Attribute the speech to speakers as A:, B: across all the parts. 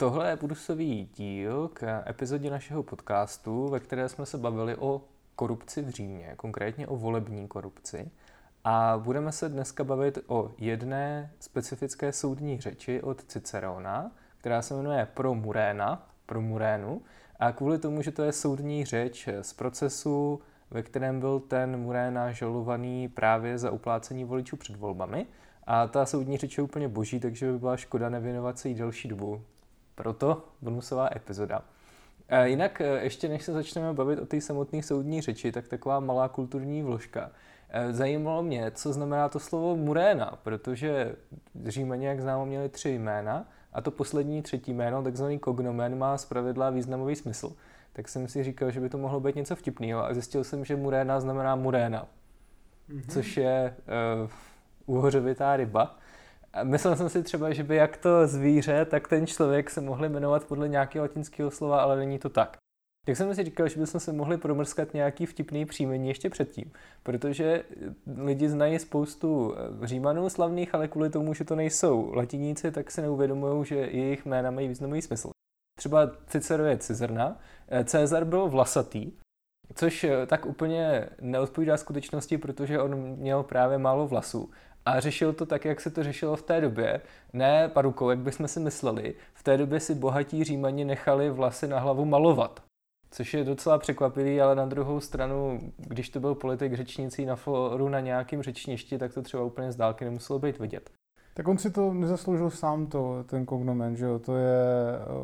A: Tohle je Budusový díl k epizodě našeho podcastu, ve které jsme se bavili o korupci v Římě, konkrétně o volební korupci. A budeme se dneska bavit o jedné specifické soudní řeči od Cicerona, která se jmenuje Pro Muréna, Pro Murénu. A kvůli tomu, že to je soudní řeč z procesu, ve kterém byl ten Muréna žalovaný právě za uplácení voličů před volbami, a ta soudní řeč je úplně boží, takže by byla škoda nevěnovat se jí delší dobu. Proto bonusová epizoda. E, jinak e, ještě než se začneme bavit o té samotné soudní řeči, tak taková malá kulturní vložka. E, zajímalo mě, co znamená to slovo muréna, protože Římaně, jak známo, měli tři jména a to poslední třetí jméno, takzvaný kognomen, má zpravidla významový smysl. Tak jsem si říkal, že by to mohlo být něco vtipného a zjistil jsem, že muréna znamená muréna, mm-hmm. což je uh, úhořovitá ryba. Myslel jsem si třeba, že by jak to zvíře, tak ten člověk se mohli jmenovat podle nějakého latinského slova, ale není to tak. Tak jsem si říkal, že bychom se mohli promrskat nějaký vtipný příjmení ještě předtím, protože lidi znají spoustu eh, římanů slavných, ale kvůli tomu, že to nejsou latiníci, tak se neuvědomují, že jejich jména mají významový smysl. Třeba Cicero je Cizrna, eh, Cezar byl vlasatý, což eh, tak úplně neodpovídá skutečnosti, protože on měl právě málo vlasů a řešil to tak, jak se to řešilo v té době. Ne parukou, jak bychom si mysleli. V té době si bohatí římani nechali vlasy na hlavu malovat. Což je docela překvapivý, ale na druhou stranu, když to byl politik řečnicí na foru na nějakém řečništi, tak to třeba úplně z dálky nemuselo být vidět.
B: Tak on si to nezasloužil sám, to, ten kognomen, že jo? To je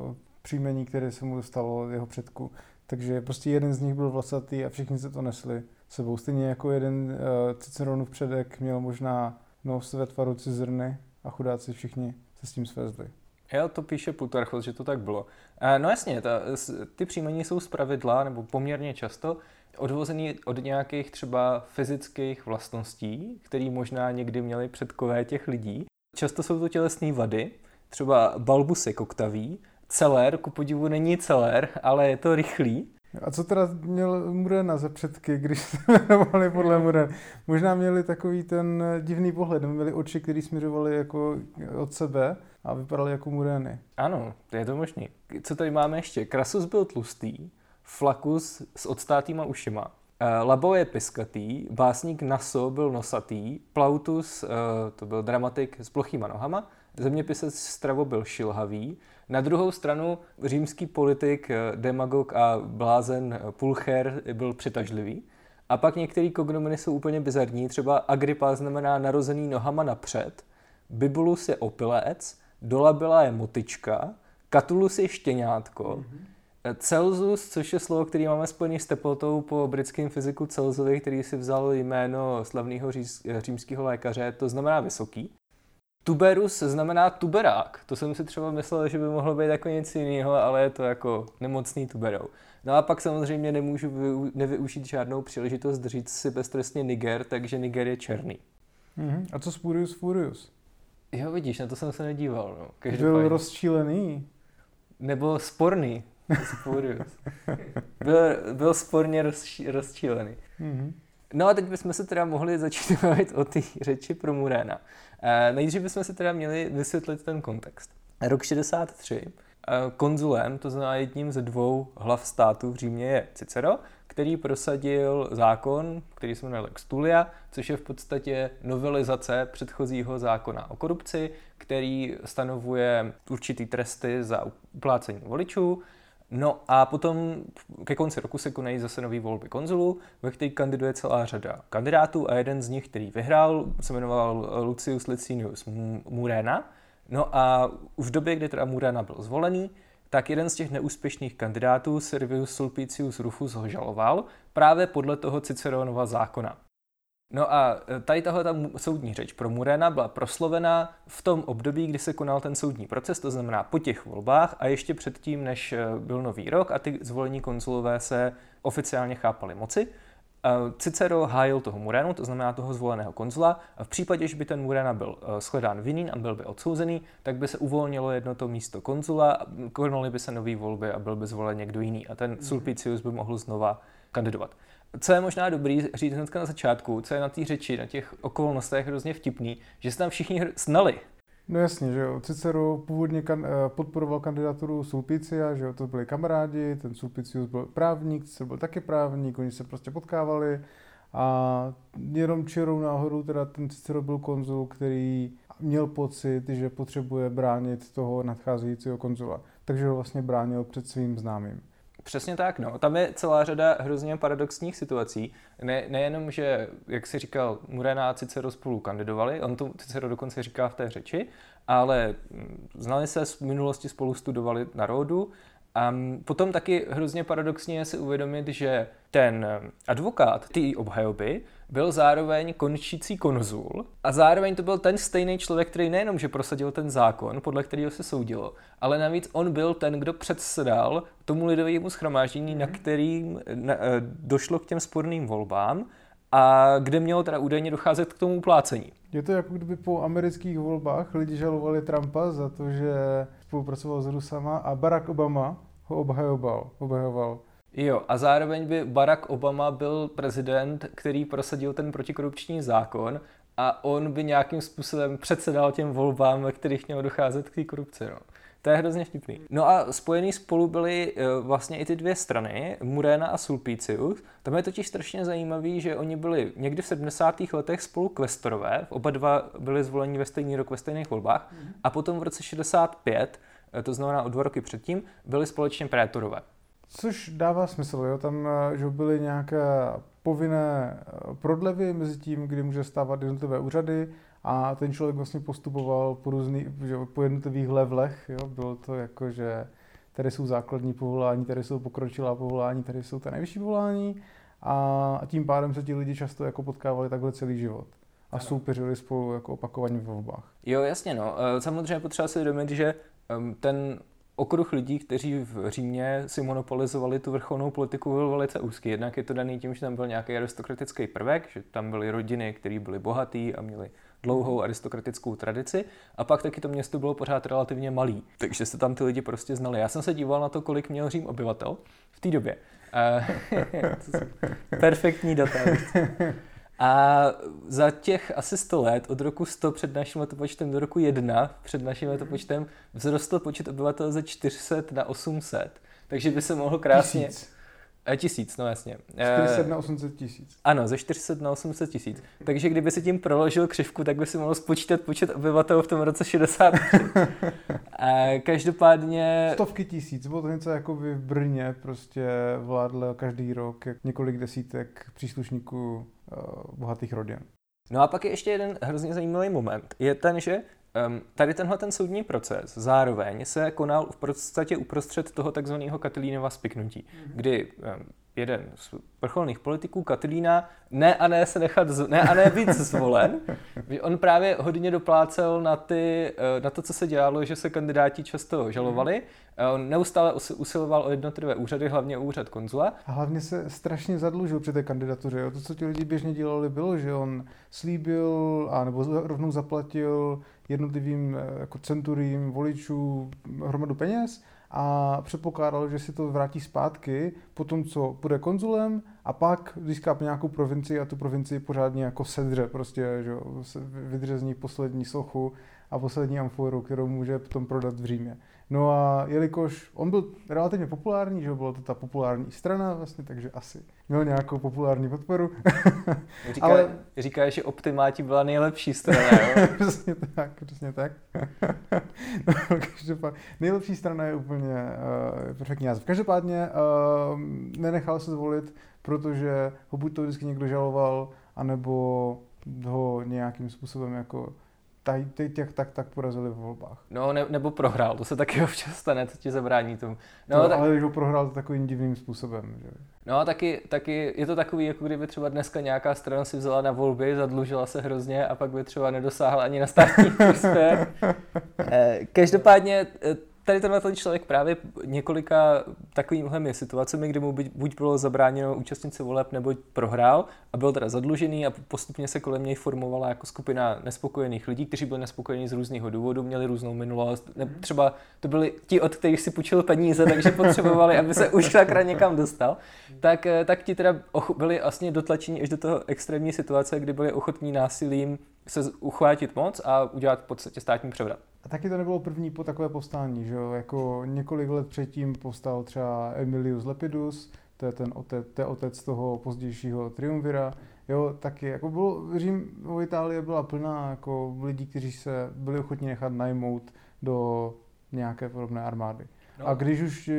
B: uh, příjmení, které se mu dostalo jeho předku. Takže prostě jeden z nich byl vlasatý a všichni se to nesli sebou. Stejně jako jeden uh, Ciceronův předek měl možná nos ve tvaru cizrny a chudáci všichni se s tím svezli.
A: Jo, to píše Plutarchos, že to tak bylo. E, no jasně, ta, ty příjmení jsou zpravidla, nebo poměrně často, odvozený od nějakých třeba fyzických vlastností, které možná někdy měli předkové těch lidí. Často jsou to tělesné vady, třeba balbus je koktavý, celer, ku podivu není celer, ale je to rychlý,
B: a co teda měl Murena za předky, když se jmenovali podle Murena? Možná měli takový ten divný pohled, měli oči, které směřovaly jako od sebe a vypadaly jako Mureny.
A: Ano, to je to možný. Co tady máme ještě? Krasus byl tlustý, Flakus s odstátýma ušima, eh, Labo je piskatý, básník Naso byl nosatý, Plautus, eh, to byl dramatik s plochýma nohama, zeměpisec Stravo byl šilhavý, na druhou stranu římský politik, eh, demagog a blázen eh, Pulcher byl přitažlivý. A pak některé kognominy jsou úplně bizarní, třeba Agrippa znamená narozený nohama napřed, Bibulus je opilec, Dolabila je motička, Catulus je štěňátko, mm-hmm. Celsus, což je slovo, který máme spojený s teplotou po britském fyziku Celsovi, který si vzal jméno slavného římského lékaře, to znamená vysoký. Tuberus znamená tuberák. To jsem si třeba myslel, že by mohlo být jako něco jiného, ale je to jako nemocný tuberou. No a pak samozřejmě nemůžu nevyužít žádnou příležitost říct si beztrestně Niger, takže Niger je černý.
B: Mm-hmm. A co Spurius Furius?
A: Jo, vidíš, na to jsem se nedíval. No.
B: Byl rozčílený.
A: Nebo sporný. Spurius. byl, byl sporně rozči, rozčílený. Mm-hmm. No a teď bychom se teda mohli začít bavit o té řeči pro Muréna. E, nejdřív bychom si teda měli vysvětlit ten kontext. Rok 63. E, konzulem, to znamená jedním ze dvou hlav států v Římě je Cicero, který prosadil zákon, který se jmenuje Lex Tulia, což je v podstatě novelizace předchozího zákona o korupci, který stanovuje určitý tresty za uplácení voličů No a potom ke konci roku se konají zase nový volby konzulů, ve kterých kandiduje celá řada kandidátů a jeden z nich, který vyhrál, se jmenoval Lucius Licinius Murena. No a v době, kdy teda Murena byl zvolený, tak jeden z těch neúspěšných kandidátů, Servius Sulpicius Rufus, ho žaloval právě podle toho Ciceronova zákona. No a e, tady tahle ta soudní řeč pro Murena byla proslovena v tom období, kdy se konal ten soudní proces, to znamená po těch volbách a ještě předtím, než e, byl nový rok a ty zvolení konzulové se oficiálně chápali moci. Cicero hájil toho Murenu, to znamená toho zvoleného konzula, a v případě, že by ten Murena byl e, shledán vinný a byl by odsouzený, tak by se uvolnilo jedno to místo konzula, konaly by se nové volby a byl by zvolen někdo jiný a ten mhm. Sulpicius by mohl znova kandidovat co je možná dobrý říct hnedka na začátku, co je na té řeči, na těch okolnostech hrozně vtipný, že se tam všichni snali.
B: No jasně, že jo. Cicero původně kan, eh, podporoval kandidaturu Sulpicia, že jo, to byli kamarádi, ten Sulpicius byl právník, Cicero byl taky právník, oni se prostě potkávali a jenom čirou náhodou teda ten Cicero byl konzul, který měl pocit, že potřebuje bránit toho nadcházejícího konzula. Takže ho vlastně bránil před svým známým.
A: Přesně tak, no. Tam je celá řada hrozně paradoxních situací. Ne, nejenom, že, jak si říkal, Murena a Cicero spolu kandidovali, on to Cicero dokonce říká v té řeči, ale mm, znali se z minulosti, spolu studovali na rodu. A potom taky hrozně paradoxně si uvědomit, že ten advokát té obhajoby byl zároveň končící konzul a zároveň to byl ten stejný člověk, který nejenom, že prosadil ten zákon, podle kterého se soudilo, ale navíc on byl ten, kdo předsedal tomu lidovému schromáždění, na mhm. kterým na, eh, došlo k těm sporným volbám a kde mělo teda údajně docházet k tomu plácení.
B: Je to jako kdyby po amerických volbách lidi žalovali Trumpa za to, že spolupracoval s Rusama a Barack Obama ho obhajoval. obhajoval.
A: Jo, a zároveň by Barack Obama byl prezident, který prosadil ten protikorupční zákon a on by nějakým způsobem předsedal těm volbám, ve kterých mělo docházet k té korupci. No. To je hrozně vtipný. No a spojený spolu byly uh, vlastně i ty dvě strany, Murena a Sulpicius. Tam je totiž strašně zajímavý, že oni byli někdy v 70. letech spolu kvestorové, oba dva byli zvoleni ve stejný rok ve stejných volbách, mm. a potom v roce 65, eh, to znamená o dva roky předtím, byli společně prétorové.
B: Což dává smysl, jo? tam eh, že byly nějaké povinné prodlevy mezi tím, kdy může stávat jednotlivé úřady a ten člověk vlastně postupoval po, různý, že, po jednotlivých levelech. Jo? Bylo to jako, že tady jsou základní povolání, tady jsou pokročilá povolání, tady jsou ta nejvyšší povolání a tím pádem se ti lidi často jako potkávali takhle celý život a soupeřili spolu jako opakovaně v volbách.
A: Jo, jasně, no. E, samozřejmě potřeba si uvědomit, že ten okruh lidí, kteří v Římě si monopolizovali tu vrcholnou politiku, byl velice úzký. Jednak je to daný tím, že tam byl nějaký aristokratický prvek, že tam byly rodiny, které byly bohatý a měly dlouhou aristokratickou tradici a pak taky to město bylo pořád relativně malý, takže se tam ty lidi prostě znali. Já jsem se díval na to, kolik měl Řím obyvatel v té době. perfektní data. A za těch asi 100 let, od roku 100 před naším letopočtem do roku 1 před naším letopočtem, vzrostl počet obyvatel ze 400 na 800. Takže by se mohl krásně... Tisíc. E, tisíc, no jasně.
B: 400 e, na 800 tisíc.
A: Ano, ze 400 na 800 tisíc. Takže kdyby si tím proložil křivku, tak by si mohl spočítat počet obyvatel v tom roce 60. e, každopádně...
B: Stovky tisíc, bylo to něco jako v Brně, prostě vládlo každý rok několik desítek příslušníků uh, bohatých rodin.
A: No a pak je ještě jeden hrozně zajímavý moment. Je ten, že tady tenhle ten soudní proces zároveň se konal v podstatě uprostřed toho takzvaného Katilínova spiknutí, mm-hmm. kdy um, jeden z vrcholných politiků, Katilína, ne a ne se nechat, ne a ne být zvolen. On právě hodně doplácel na, ty, eh, na to, co se dělalo, že se kandidáti často žalovali. Eh, on neustále usiloval o jednotlivé úřady, hlavně o úřad konzula.
B: A hlavně se strašně zadlužil při té kandidatuře. Jo? To, co ti lidi běžně dělali, bylo, že on slíbil, a nebo rovnou zaplatil jednotlivým eh, jako centurím voličů hromadu peněz a předpokládal, že si to vrátí zpátky po tom, co bude konzulem a pak získá nějakou provincii a tu provincii pořádně jako sedře, prostě, že vydře z ní poslední sochu a poslední amforu, kterou může potom prodat v Římě. No a jelikož on byl relativně populární, že byla to ta populární strana vlastně, takže asi měl nějakou populární podporu.
A: Říká, Ale... říká že Optimáti byla nejlepší strana, jo?
B: přesně tak, přesně tak. no, každopádně, nejlepší strana je úplně uh, perfektní název. Každopádně uh, nenechal se zvolit, protože ho buď to vždycky někdo žaloval, anebo ho nějakým způsobem jako tady těch tak tak porazili v volbách.
A: No, ne, nebo prohrál, to se taky občas stane, co ti zabrání tomu.
B: No, no tak... ale ho prohrál to takovým divným způsobem. Že?
A: No a taky, taky je to takový, jako kdyby třeba dneska nějaká strana si vzala na volby, zadlužila se hrozně a pak by třeba nedosáhla ani na státní úspěch. Eh, každopádně eh, tady tenhle ten člověk právě několika takovými situacemi, kdy mu buď bylo zabráněno účastnit se voleb, nebo prohrál a byl teda zadlužený a postupně se kolem něj formovala jako skupina nespokojených lidí, kteří byli nespokojení z různého důvodu, měli různou minulost. Ne, mhm. třeba to byli ti, od kterých si půjčil peníze, takže potřebovali, aby se už takhle někam dostal. Tak, eh, tak ti teda byli vlastně dotlačení až do toho extrémní situace, kdy byli ochotní násilím se uchvátit moc a udělat v podstatě státní převrat.
B: A taky to nebylo první po takové povstání, že jo? Jako několik let předtím povstal třeba Emilius Lepidus, to je ten otec, to je otec toho pozdějšího triumvira, jo, taky, jako bylo, Řím, Itálie byla plná jako lidí, kteří se byli ochotní nechat najmout do nějaké podobné armády. No. A když už,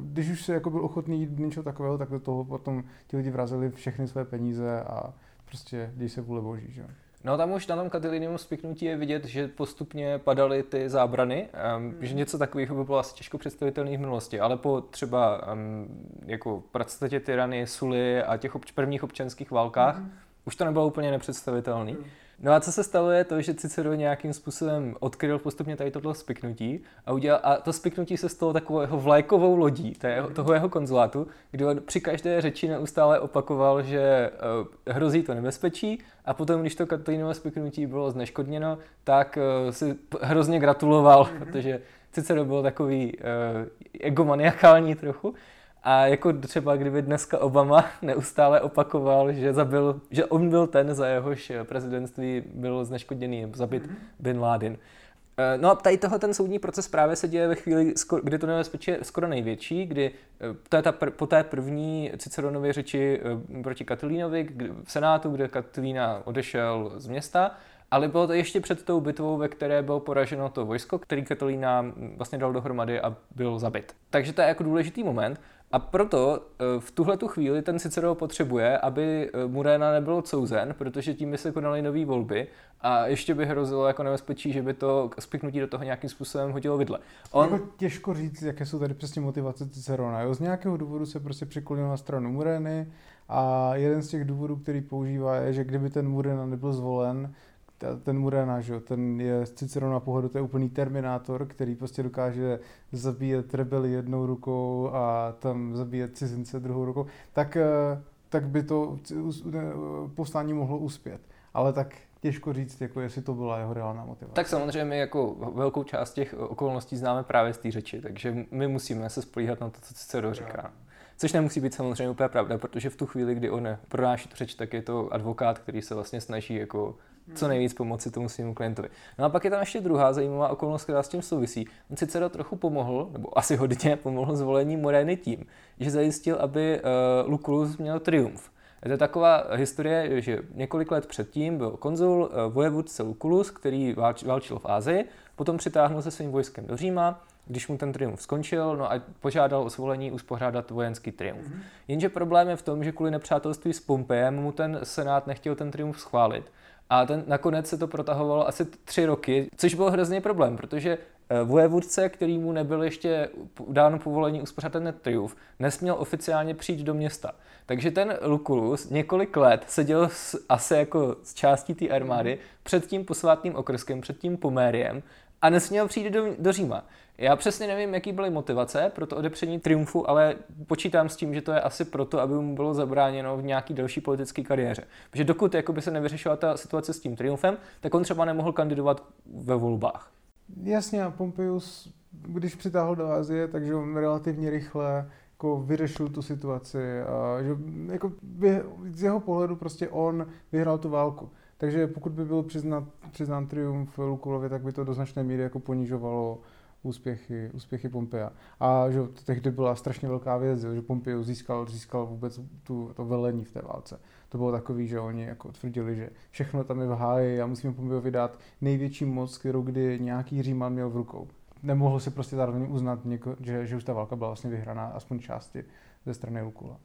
B: když už se jako byl ochotný jít do něčeho takového, tak do toho potom ti lidi vrazili všechny své peníze a prostě děj se vůle boží, že?
A: No tam už na tom Katilinium spiknutí je vidět, že postupně padaly ty zábrany, um, mm. že něco takového by bylo asi těžko představitelné v minulosti, ale po třeba um, jako podstatě tyrany, Suly a těch obč- prvních občanských válkách mm. už to nebylo úplně nepředstavitelné. Mm. No a co se stalo je to, že Cicero nějakým způsobem odkryl postupně tady toto spiknutí a, udělal, a to spiknutí se stalo takovou jeho vlajkovou lodí to jeho, toho jeho konzulátu, kdy on při každé řeči neustále opakoval, že uh, hrozí to nebezpečí a potom, když to Katalínovo spiknutí bylo zneškodněno, tak uh, si hrozně gratuloval, mm-hmm. protože Cicero byl takový uh, egomaniakální trochu a jako třeba kdyby dneska Obama neustále opakoval, že, zabil, že on byl ten, za jehož prezidentství byl zneškodněný, zabit mm-hmm. Bin Laden. Eh, no a tady tohle ten soudní proces právě se děje ve chvíli, kdy to nebezpečí je skoro největší, kdy eh, to je ta pr- po té první Ciceronově řeči eh, proti Katilínovi v Senátu, kde Katilína odešel z města, ale bylo to ještě před tou bitvou, ve které bylo poraženo to vojsko, který Katilína mm, vlastně dal dohromady a byl zabit. Takže to je jako důležitý moment. A proto eh, v tuhle tu chvíli ten Cicero potřebuje, aby eh, Murena nebyl odsouzen, protože tím by se konaly nové volby a ještě by hrozilo jako nebezpečí, že by to spiknutí do toho nějakým způsobem hodilo vidle.
B: On... Jako těžko říct, jaké jsou tady přesně motivace Cicerona. Jo? Z nějakého důvodu se prostě přiklonil na stranu Mureny a jeden z těch důvodů, který používá, je, že kdyby ten Murena nebyl zvolen, ten Murena, že ten je z Cicerona pohledu, to je úplný terminátor, který prostě dokáže zabíjet rebeli jednou rukou a tam zabíjet cizince druhou rukou, tak, eh, tak by to povstání mohlo uspět. Ale tak těžko říct, jako jestli to byla jeho reálná motivace.
A: Tak samozřejmě jako velkou část těch okolností známe právě z té řeči, takže my musíme se spolíhat na to, co Cicero říká. Což nemusí být samozřejmě úplně pravda, protože v tu chvíli, kdy on pronáší tu řeč, tak je to advokát, který se vlastně snaží jako co nejvíc pomoci tomu svému klientovi. No a pak je tam ještě druhá zajímavá okolnost, která s tím souvisí. On sice do trochu pomohl, nebo asi hodně pomohl zvolení Moreny tím, že zajistil, aby uh, Lucullus měl triumf. Je to taková historie, že několik let předtím byl konzul uh, vojevůdce Lucullus, který válč, válčil v Ázii, potom přitáhnul se svým vojskem do Říma, když mu ten triumf skončil, no a požádal o svolení uspořádat vojenský triumf. Mm-hmm. Jenže problém je v tom, že kvůli nepřátelství s Pompejem mu ten senát nechtěl ten triumf schválit. A ten, nakonec se to protahovalo asi tři roky, což byl hrozný problém, protože eh, vojevůdce, který mu nebyl ještě dáno povolení uspořádat ten triumf, nesměl oficiálně přijít do města. Takže ten Lucullus několik let seděl s, asi jako z částí té armády před tím posvátným okrskem, před tím Pomériem a nesměl přijít do, do Říma. Já přesně nevím, jaký byly motivace pro to odepření triumfu, ale počítám s tím, že to je asi proto, aby mu bylo zabráněno v nějaký další politické kariéře. Protože dokud by se nevyřešila ta situace s tím triumfem, tak on třeba nemohl kandidovat ve volbách.
B: Jasně, a Pompeius, když přitáhl do Azie, takže on relativně rychle jako vyřešil tu situaci. A že, jako, z jeho pohledu prostě on vyhrál tu válku. Takže pokud by byl přiznat, přiznán triumf Lukulovi, tak by to do značné míry jako ponižovalo úspěchy, úspěchy Pompeja. A že tehdy byla strašně velká věc, že Pompeo získal, získal vůbec tu, to velení v té válce. To bylo takový, že oni jako tvrdili, že všechno tam je v háji a musíme Pompeo vydat největší moc, kterou kdy nějaký Říman měl v rukou. Nemohl si prostě zároveň uznat, něko, že, že už ta válka byla vlastně vyhraná aspoň části ze strany Lukula.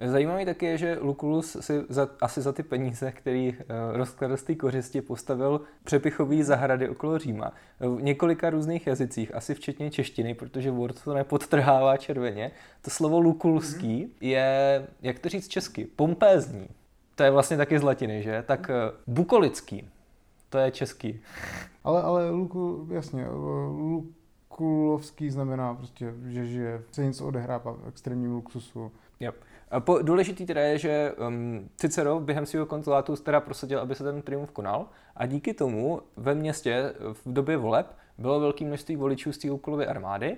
A: Zajímavý taky je, že Lucullus si za, asi za ty peníze, který uh, rozkladl z té kořisti, postavil přepichový zahrady okolo Říma v několika různých jazycích, asi včetně češtiny, protože Word to nepodtrhává červeně. To slovo lukulský mm-hmm. je, jak to říct česky, pompézní. To je vlastně taky z latiny, že? Tak uh, bukolický, to je český.
B: Ale, ale Luku, jasně, Lukulovský znamená prostě, že, že se něco odehrává v extrémním luxusu.
A: Yep. Po, důležitý teda je, že um, Cicero během svého konzulátu teda prosadil, aby se ten triumf konal a díky tomu ve městě v době voleb bylo velké množství voličů z té Lukulovy armády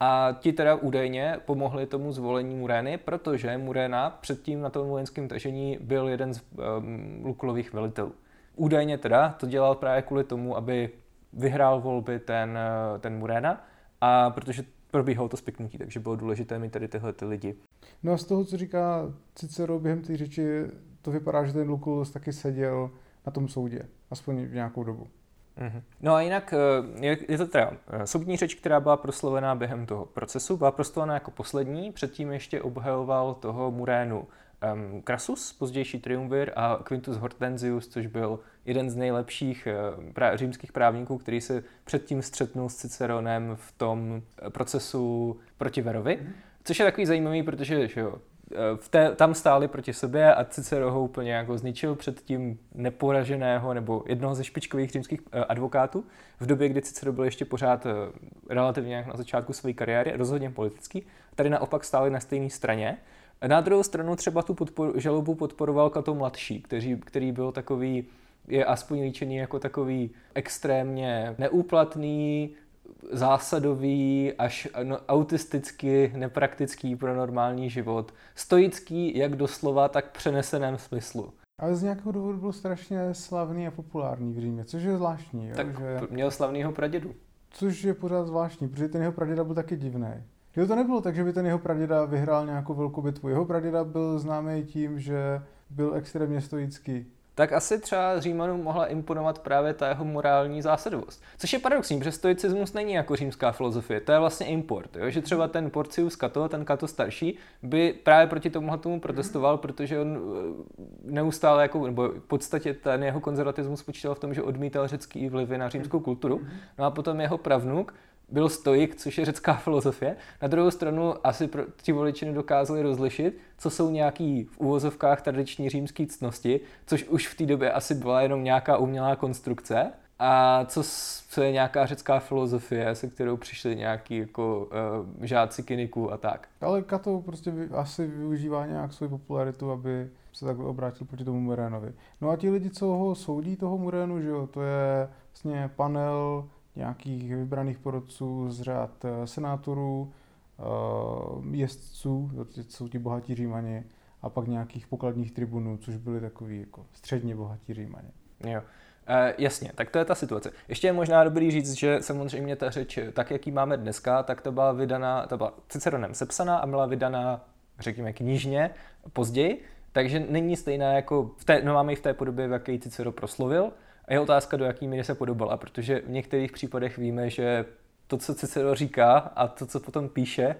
A: a ti teda údajně pomohli tomu zvolení Murény, protože Muréna předtím na tom vojenském tažení byl jeden z um, Lukulových velitelů. Údajně teda to dělal právě kvůli tomu, aby vyhrál volby ten, eh, ten Murena a protože probíhalo to spiknutí, takže bylo důležité mít tady tyhle ty lidi.
B: No a z toho, co říká Cicero během té řeči, to vypadá, že ten Lucullus taky seděl na tom soudě, aspoň v nějakou dobu.
A: Mm-hmm. No a jinak eh, je, je to teda eh, soudní řeč, která byla proslovená během toho procesu, byla proslovená jako poslední, předtím ještě obhajoval toho Murénu um, Crassus, pozdější triumvir, a Quintus Hortensius, což byl jeden z nejlepších uh, pra- římských právníků, který se předtím střetnul s Ciceronem v tom procesu proti Verovi. Mm-hmm. Což je takový zajímavý, protože že jo, Eh, v té, tam stáli proti sobě a Cicero ho úplně jako zničil před tím neporaženého nebo jednoho ze špičkových římských eh, advokátů v době, kdy Cicero byl ještě pořád eh, relativně na začátku své kariéry, rozhodně politický. Tady naopak stáli na stejné straně. Na druhou stranu třeba tu podporu, žalobu podporoval Kato mladší, který, který byl takový, je aspoň líčený jako takový extrémně neúplatný, zásadový až no, autisticky nepraktický pro normální život. Stoický jak doslova, tak přeneseném smyslu.
B: Ale z nějakého důvodu byl strašně slavný a populární v Římě, což je zvláštní. Jo,
A: tak že... měl slavného pradědu.
B: Což je pořád zvláštní, protože ten jeho praděda byl taky divný. Jo, to nebylo tak, že by ten jeho praděda vyhrál nějakou velkou bitvu. Jeho praděda byl známý tím, že byl extrémně stoický
A: tak asi třeba Římanům mohla imponovat právě ta jeho morální zásadovost. Což je paradoxní, protože stoicismus není jako římská filozofie, to je vlastně import. Jo? Že třeba ten Porcius Cato, ten Cato starší, by právě proti tomu tomu protestoval, protože on eh, neustále, jako, nebo v podstatě ten jeho konzervatismus spočíval v tom, že odmítal řecký vlivy na římskou kulturu. No a potom jeho pravnuk byl stoik, což je řecká filozofie. Na druhou stranu asi pro, ti voliči nedokázali rozlišit, co jsou nějaký v úvozovkách tradiční římské ctnosti, což už v té době asi byla jenom nějaká umělá konstrukce, a co, co je nějaká řecká filozofie, se kterou přišli nějaký jako uh, žáci kyniků a tak.
B: Ale Kato prostě asi využívá nějak svou popularitu, aby se tak obrátil proti tomu Murénovi. No a ti lidi, co ho soudí, toho Murénu, že jo, to je vlastně panel nějakých vybraných porodců z řád eh, senátorů, eh, jezdců, jsou ti bohatí římani, a pak nějakých pokladních tribunů, což byli takový jako středně bohatí římani.
A: Jo. E, jasně, tak to je ta situace. Ještě je možná dobrý říct, že samozřejmě ta řeč, tak jak ji máme dneska, tak to byla vydaná, to byla Ciceronem sepsaná a byla vydaná, řekněme, knižně později, takže není stejná jako, v té, no máme ji v té podobě, v jaké Cicero proslovil, a je otázka, do jaký míry se podobala, protože v některých případech víme, že to, co Cicero říká a to, co potom píše,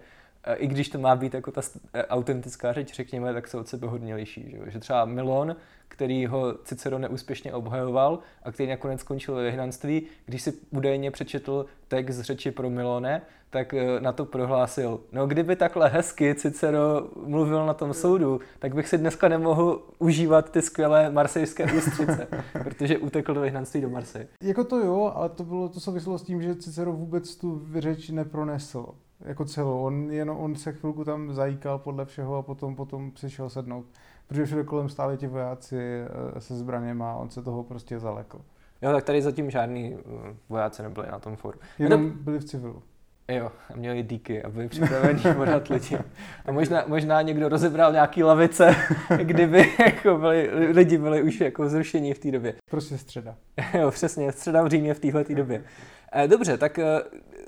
A: i když to má být jako ta e, autentická řeč, řekněme, tak se od sebe hodně liší. Že, že třeba Milon který ho Cicero neúspěšně obhajoval a který nakonec skončil ve vyhnanství, když si údajně přečetl text řeči pro Milone, tak eh, na to prohlásil, no kdyby takhle hezky Cicero mluvil na tom soudu, tak bych si dneska nemohl užívat ty skvělé marsejské ústřice, protože utekl do vyhnanství do Marseille.
B: Jako to jo, ale to bylo to souvislo s tím, že Cicero vůbec tu řeč nepronesl jako celou. On, jen, on se chvilku tam zajíkal podle všeho a potom, potom přišel sednout protože všude kolem stáli ti vojáci eh, se zbraněma a on se toho prostě zalekl.
A: Jo, tak tady zatím žádný eh, vojáci nebyli na tom foru.
B: Jenom byli v civilu.
A: Jo, a měli díky a byli připraveni podat lidi. A možná, možná někdo rozebral nějaký lavice, kdyby jako byli, lidi byli už jako zrušení v té době.
B: Prostě středa.
A: Jo, přesně, středa v Římě v téhle době. Eh, dobře, tak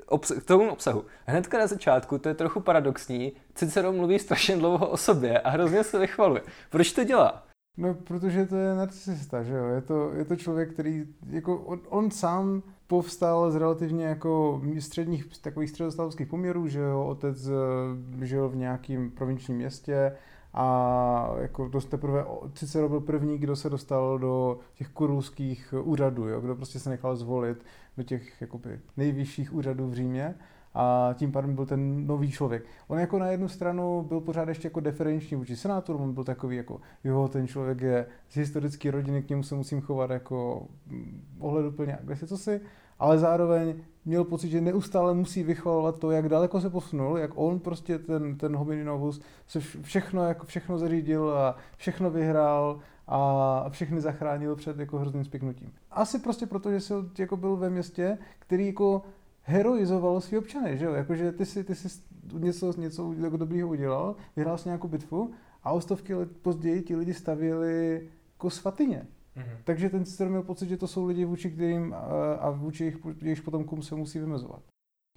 A: obs- k tomu obsahu. Hnedka na začátku, to je trochu paradoxní, Cicero mluví strašně dlouho o sobě a hrozně se vychvaluje. Proč to dělá?
B: No, protože to je narcisista, že jo? Je to, je to člověk, který, jako on, on sám povstal z relativně jako středních, takových středostavských poměrů, že jo, otec eh, žil v nějakém provinčním městě a jako dost teprve Cicero byl první, kdo se dostal do těch kurulských úřadů, jo, kdo prostě se nechal zvolit do těch jakoby, nejvyšších úřadů v Římě a tím pádem byl ten nový člověk. On jako na jednu stranu byl pořád ještě jako deferenční vůči senátorům, on byl takový jako, jo, ten člověk je z historické rodiny, k němu se musím chovat jako mm, ohleduplně, kde si co si, ale zároveň měl pocit, že neustále musí vychvalovat to, jak daleko se posunul, jak on prostě ten, ten homininobus se všechno, jako všechno zařídil a všechno vyhrál a všechny zachránil před jako hrozným spiknutím. Asi prostě proto, že jsi jako byl ve městě, který jako heroizovalo svý občany, že jo? Jakože ty si, ty si něco, něco jako dobrýho udělal, vyhrál jsi nějakou bitvu a o stovky let později ti lidi stavěli jako svatyně. Mm-hmm. Takže ten Cicero měl pocit, že to jsou lidi, vůči kterým a vůči jejich, jejich potomkům se musí vymezovat.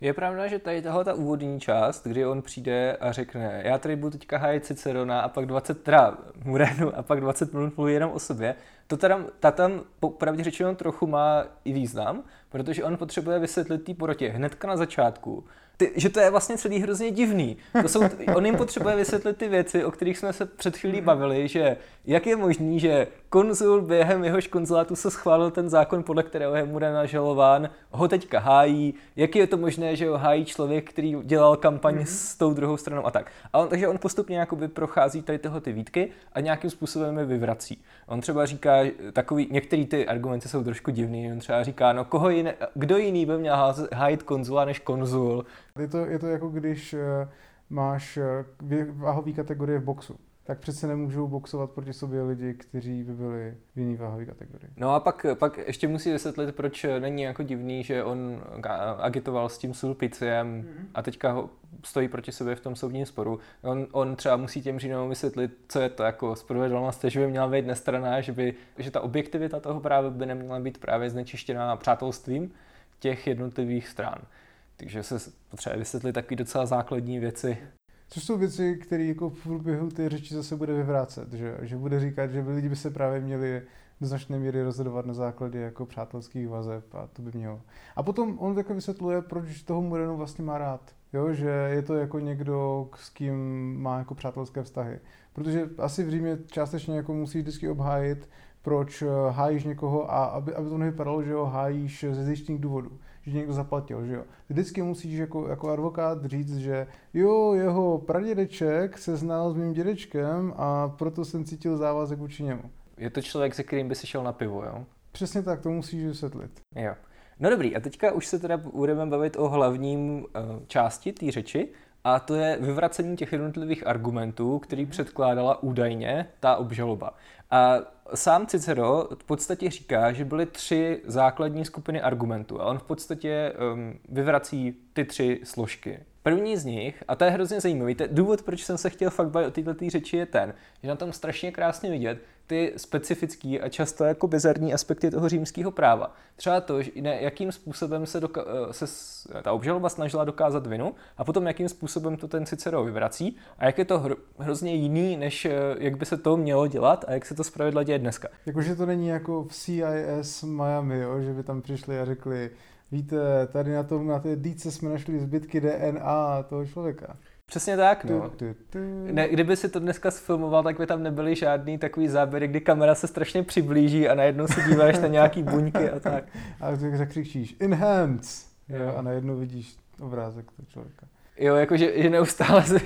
A: Je pravda, že tady tahle ta úvodní část, kdy on přijde a řekne, já tady budu teďka hájit Cicerona a pak 20, teda Murenu a pak 20 minut mluví jenom o sobě, to teda, ta tam popravdě řečeno trochu má i význam, protože on potřebuje vysvětlit té porotě hnedka na začátku, ty, že to je vlastně celý hrozně divný. To jsou, on jim potřebuje vysvětlit ty věci, o kterých jsme se před chvílí mhm. bavili, že jak je možný, že konzul během jehož konzulátu se schválil ten zákon, podle kterého je bude nažalován, ho teďka hájí, jak je to možné, že ho hájí člověk, který dělal kampaň mm-hmm. s tou druhou stranou a tak. A on, takže on postupně jakoby prochází tady tyhle ty výtky a nějakým způsobem je vyvrací. On třeba říká, takový, některé ty argumenty jsou trošku divný, on třeba říká, no koho jiné, kdo jiný by měl hájit konzula než konzul,
B: je to, je to jako když eh, máš eh, váhové kategorie v boxu tak přece nemůžou boxovat proti sobě lidi, kteří by byli v jiný váhové kategorii.
A: No a pak, pak ještě musí vysvětlit, proč není jako divný, že on agitoval s tím Sulpiciem mm-hmm. a teďka ho stojí proti sobě v tom soudním sporu. On, on třeba musí těm Římanům vysvětlit, co je to jako spravedlnost, že by měla být nestraná, že, by, že ta objektivita toho práva by neměla být právě znečištěná přátelstvím těch jednotlivých stran. Takže se potřebuje vysvětlit takové docela základní věci.
B: Což jsou věci, které jako v průběhu té řeči zase bude vyvrácet, že, že bude říkat, že by lidi by se právě měli do značné míry rozhodovat na základě jako přátelských vazeb a to by mělo. A potom on také vysvětluje, proč toho Murenu vlastně má rád. Jo, že je to jako někdo, s kým má jako přátelské vztahy. Protože asi v Římě částečně jako musí vždycky obhájit, proč hájíš někoho a aby, aby to nevypadalo, že ho hájíš ze zjištěných důvodů že někdo zaplatil, že jo. Vždycky musíš jako, jako advokát říct, že jo, jeho pradědeček se znal s mým dědečkem a proto jsem cítil závazek vůči němu.
A: Je to člověk, se kterým by si šel na pivo, jo?
B: Přesně tak, to musíš vysvětlit.
A: Jo. No dobrý, a teďka už se teda budeme bavit o hlavním uh, části té řeči, a to je vyvracení těch jednotlivých argumentů, který předkládala údajně ta obžaloba. A sám Cicero v podstatě říká, že byly tři základní skupiny argumentů a on v podstatě um, vyvrací ty tři složky. První z nich, a to je hrozně zajímavý, ten důvod, proč jsem se chtěl fakt bavit o této řeči je ten, že na tom strašně krásně vidět, ty specifické a často jako bizarní aspekty toho římského práva. Třeba to, že jakým způsobem se, doka- eh, se ta obžaloba snažila dokázat vinu a potom jakým způsobem to ten Cicero vyvrací a jak je to hro- hrozně jiný, než eh, jak by se to mělo dělat a jak se to zpravidla děje dneska.
B: Jakože to není jako v CIS Miami, jo? že by tam přišli a řekli, víte, tady na, tom, na té dýce jsme našli zbytky DNA toho člověka.
A: Přesně tak, no. Ne, kdyby si to dneska sfilmoval, tak by tam nebyly žádný takový záběry, kdy kamera se strašně přiblíží a najednou se díváš na nějaký buňky a tak.
B: A tak zakřičíš, enhance, jo, a najednou vidíš obrázek toho člověka.
A: Jo, jakože že neustále se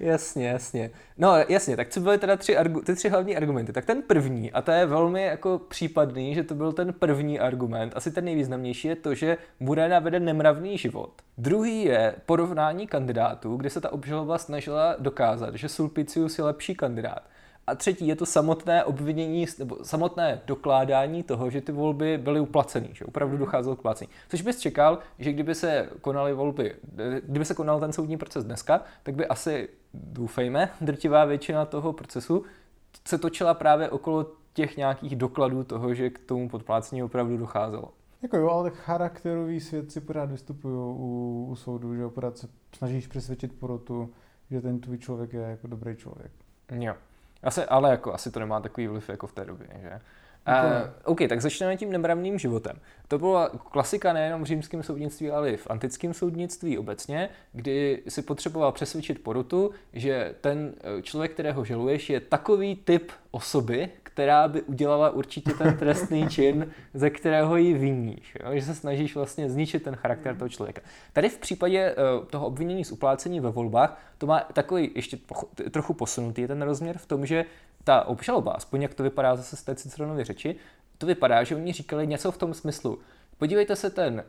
A: Jasně, jasně. No jasně, tak co byly teda tři, ty tři hlavní argumenty? Tak ten první, a to je velmi jako případný, že to byl ten první argument, asi ten nejvýznamnější je to, že Murena vede nemravný život. Druhý je porovnání kandidátů, kde se ta obžaloba snažila dokázat, že Sulpicius je lepší kandidát. A třetí je to samotné obvinění, nebo samotné dokládání toho, že ty volby byly uplacený, že opravdu mhm. docházelo k placení. Což bys čekal, že kdyby se konaly volby, kdyby se konal ten soudní proces dneska, tak by asi, doufejme, drtivá většina toho procesu se točila právě okolo těch nějakých dokladů toho, že k tomu podplácení opravdu docházelo.
B: Jako jo, ale charakterový svědci pořád vystupují u, u soudu, že pořád se snažíš přesvědčit porotu, že ten tvůj člověk je jako dobrý člověk.
A: Jo. Asi, ale jako, asi to nemá takový vliv jako v té době, že? Uh, OK, tak začneme tím nemravným životem. To byla klasika nejenom v římském soudnictví, ale i v antickém soudnictví obecně, kdy si potřeboval přesvědčit porutu, že ten eh, člověk, kterého žaluješ, je takový typ osoby, která by udělala určitě ten trestný čin, ze kterého ji viníš. Jo? Že se snažíš vlastně zničit ten charakter toho člověka. Tady v případě uh, toho obvinění z uplácení ve volbách to má takový ještě trochu posunutý ten rozměr v tom, že ta obžaloba, aspoň jak to vypadá zase z té Ciceronovy řeči, to vypadá, že oni říkali něco v tom smyslu. Podívejte se, ten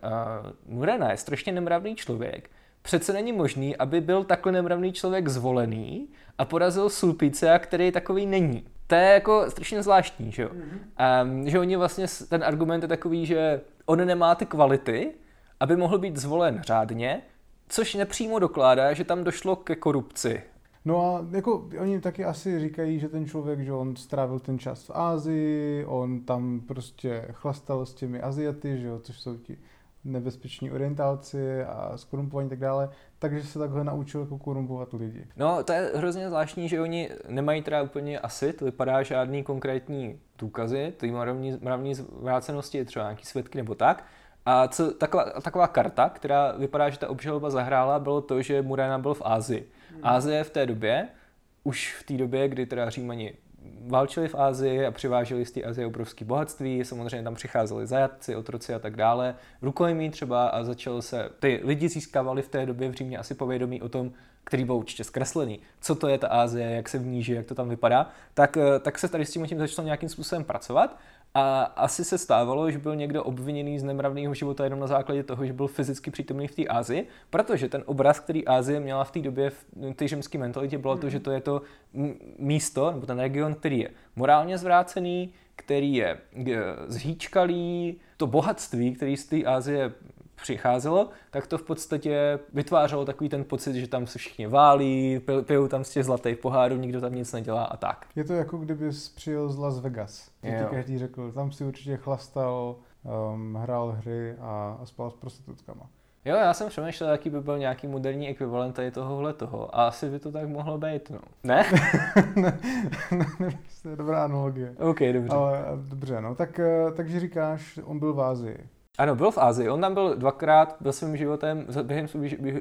A: uh, Murena je strašně nemravný člověk, přece není možný, aby byl takhle nemravný člověk zvolený a porazil Sulpicia, který takový není. To je jako strašně zvláštní, že jo? Mm-hmm. Um, že oni vlastně, ten argument je takový, že on nemá ty kvality, aby mohl být zvolen řádně, což nepřímo dokládá, že tam došlo ke korupci
B: No a jako oni taky asi říkají, že ten člověk, že on strávil ten čas v Ázii, on tam prostě chlastal s těmi Aziaty, že jo, což jsou ti nebezpeční orientálci a skorumpovaní a tak dále, takže se takhle naučil jako korumpovat lidi.
A: No, to je hrozně zvláštní, že oni nemají teda úplně asi, to vypadá žádný konkrétní důkazy, ty mravní, mravní zvrácenosti, třeba nějaký svědky nebo tak, a co, taková, taková karta, která vypadá, že ta obžaloba zahrála, bylo to, že Murena byl v Ázii. Hmm. Ázie v té době, už v té době, kdy teda Římani válčili v Ázii a přiváželi z té Azie obrovské bohatství, samozřejmě tam přicházeli zajatci, otroci a tak dále, rukojmí třeba a začalo se, ty lidi získávali v té době v Římě asi povědomí o tom, který byl určitě zkreslený, co to je ta Ázie, jak se v jak to tam vypadá, tak, eh, tak se tady s tím tím začalo nějakým způsobem pracovat a asi se stávalo, že byl někdo obviněný z nemravného života jenom na základě toho, že byl fyzicky přítomný v té Ázii, protože ten obraz, který Ázie měla v té době v té ženské mentalitě, bylo to, že to je to místo, nebo ten region, který je morálně zvrácený, který je zhýčkalý, to bohatství, který z té Ázie přicházelo, tak to v podstatě vytvářelo takový ten pocit, že tam se všichni válí, pijou tam z těch zlatých pohárů, nikdo tam nic nedělá a tak.
B: Je to jako kdyby přijel z Las Vegas. To ti každý řekl, tam si určitě chlastal, um, hrál hry a, a spal s prostitutkama.
A: Jo, já jsem přemýšlel, jaký by byl nějaký moderní ekvivalent tady tohohle toho. A asi by to tak mohlo být, no. Ne?
B: ne, ne, ne, to je dobrá analogie.
A: OK, dobře.
B: Ale, dobře, no, tak, eh, takže říkáš, on byl v Ázii.
A: Ano, byl v Ázii. On tam byl dvakrát byl svým životem, během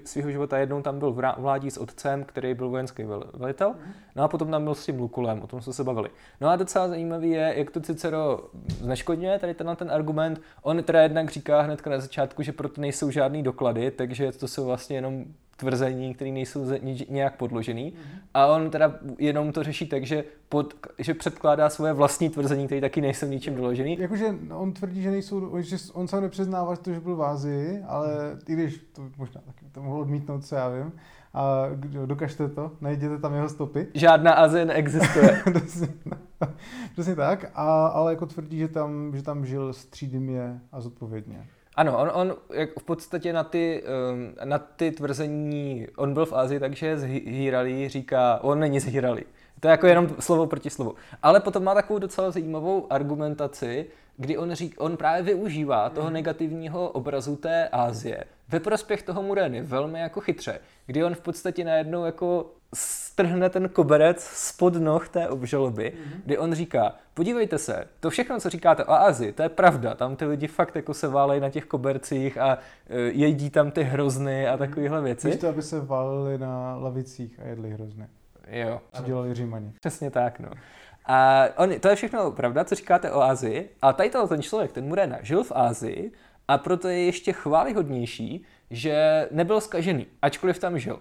A: svého života jednou tam byl v mládí s otcem, který byl vojenský velitel, no a potom tam byl s tím Lukulem, o tom jsme se bavili. No a docela zajímavý je, jak to Cicero zneškodňuje, tady tenhle ten argument. On teda jednak říká hned na začátku, že proto nejsou žádný doklady, takže to jsou vlastně jenom tvrzení, které nejsou nějak podložený. Mm-hmm. A on teda jenom to řeší tak, že, pod, že předkládá svoje vlastní tvrzení, které taky nejsou ničím doložený.
B: Jakože on tvrdí, že nejsou, že on sám nepřiznává to, že byl v Ázii, ale i když to možná taky to mohl odmítnout, co já vím, a dokažte to, najděte tam jeho stopy.
A: Žádná Azie neexistuje.
B: Přesně tak, a, ale jako tvrdí, že tam, že tam žil střídmě a zodpovědně.
A: Ano, on, on jak v podstatě na ty, um, na ty tvrzení, on byl v Ázii, takže zhýralý říká, on není zhýralý. To je jako jenom slovo proti slovu. Ale potom má takovou docela zajímavou argumentaci, kdy on, řík, on právě využívá toho negativního obrazu té Ázie ve prospěch toho Mureny velmi jako chytře, kdy on v podstatě najednou jako strhne ten koberec spod noh té obžaloby, mm-hmm. kdy on říká, podívejte se, to všechno, co říkáte o Azii, to je pravda, tam ty lidi fakt jako se válejí na těch kobercích a uh, jedí tam ty hrozny a mhm. takovéhle věci.
B: Místo, aby se váleli na lavicích a jedli hrozny.
A: Jo.
B: Co dělali Římani.
A: Přesně tak, no. A on, to je všechno pravda, co říkáte o Azii. A tady ten člověk, ten Murena, žil v Azii a proto je ještě chválihodnější, že nebyl skažený, ačkoliv tam žil.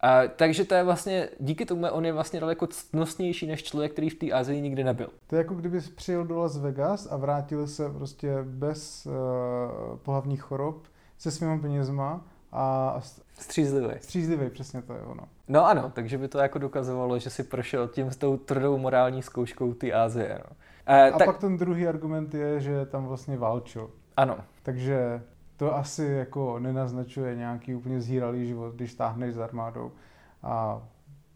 A: A, takže to je vlastně, díky tomu on je vlastně daleko ctnostnější než člověk, který v té Azii nikdy nebyl.
B: To je jako kdyby přijel do Las Vegas a vrátil se prostě bez uh, pohlavních chorob se svýma penězma a...
A: Střízlivý.
B: Střízlivý, přesně to je ono.
A: No ano, takže by to jako dokazovalo, že si prošel tím s tou tvrdou morální zkouškou té Azie. No.
B: E, a tak... pak ten druhý argument je, že tam vlastně válčil.
A: Ano.
B: Takže to asi jako nenaznačuje nějaký úplně zhýralý život, když táhneš s armádou a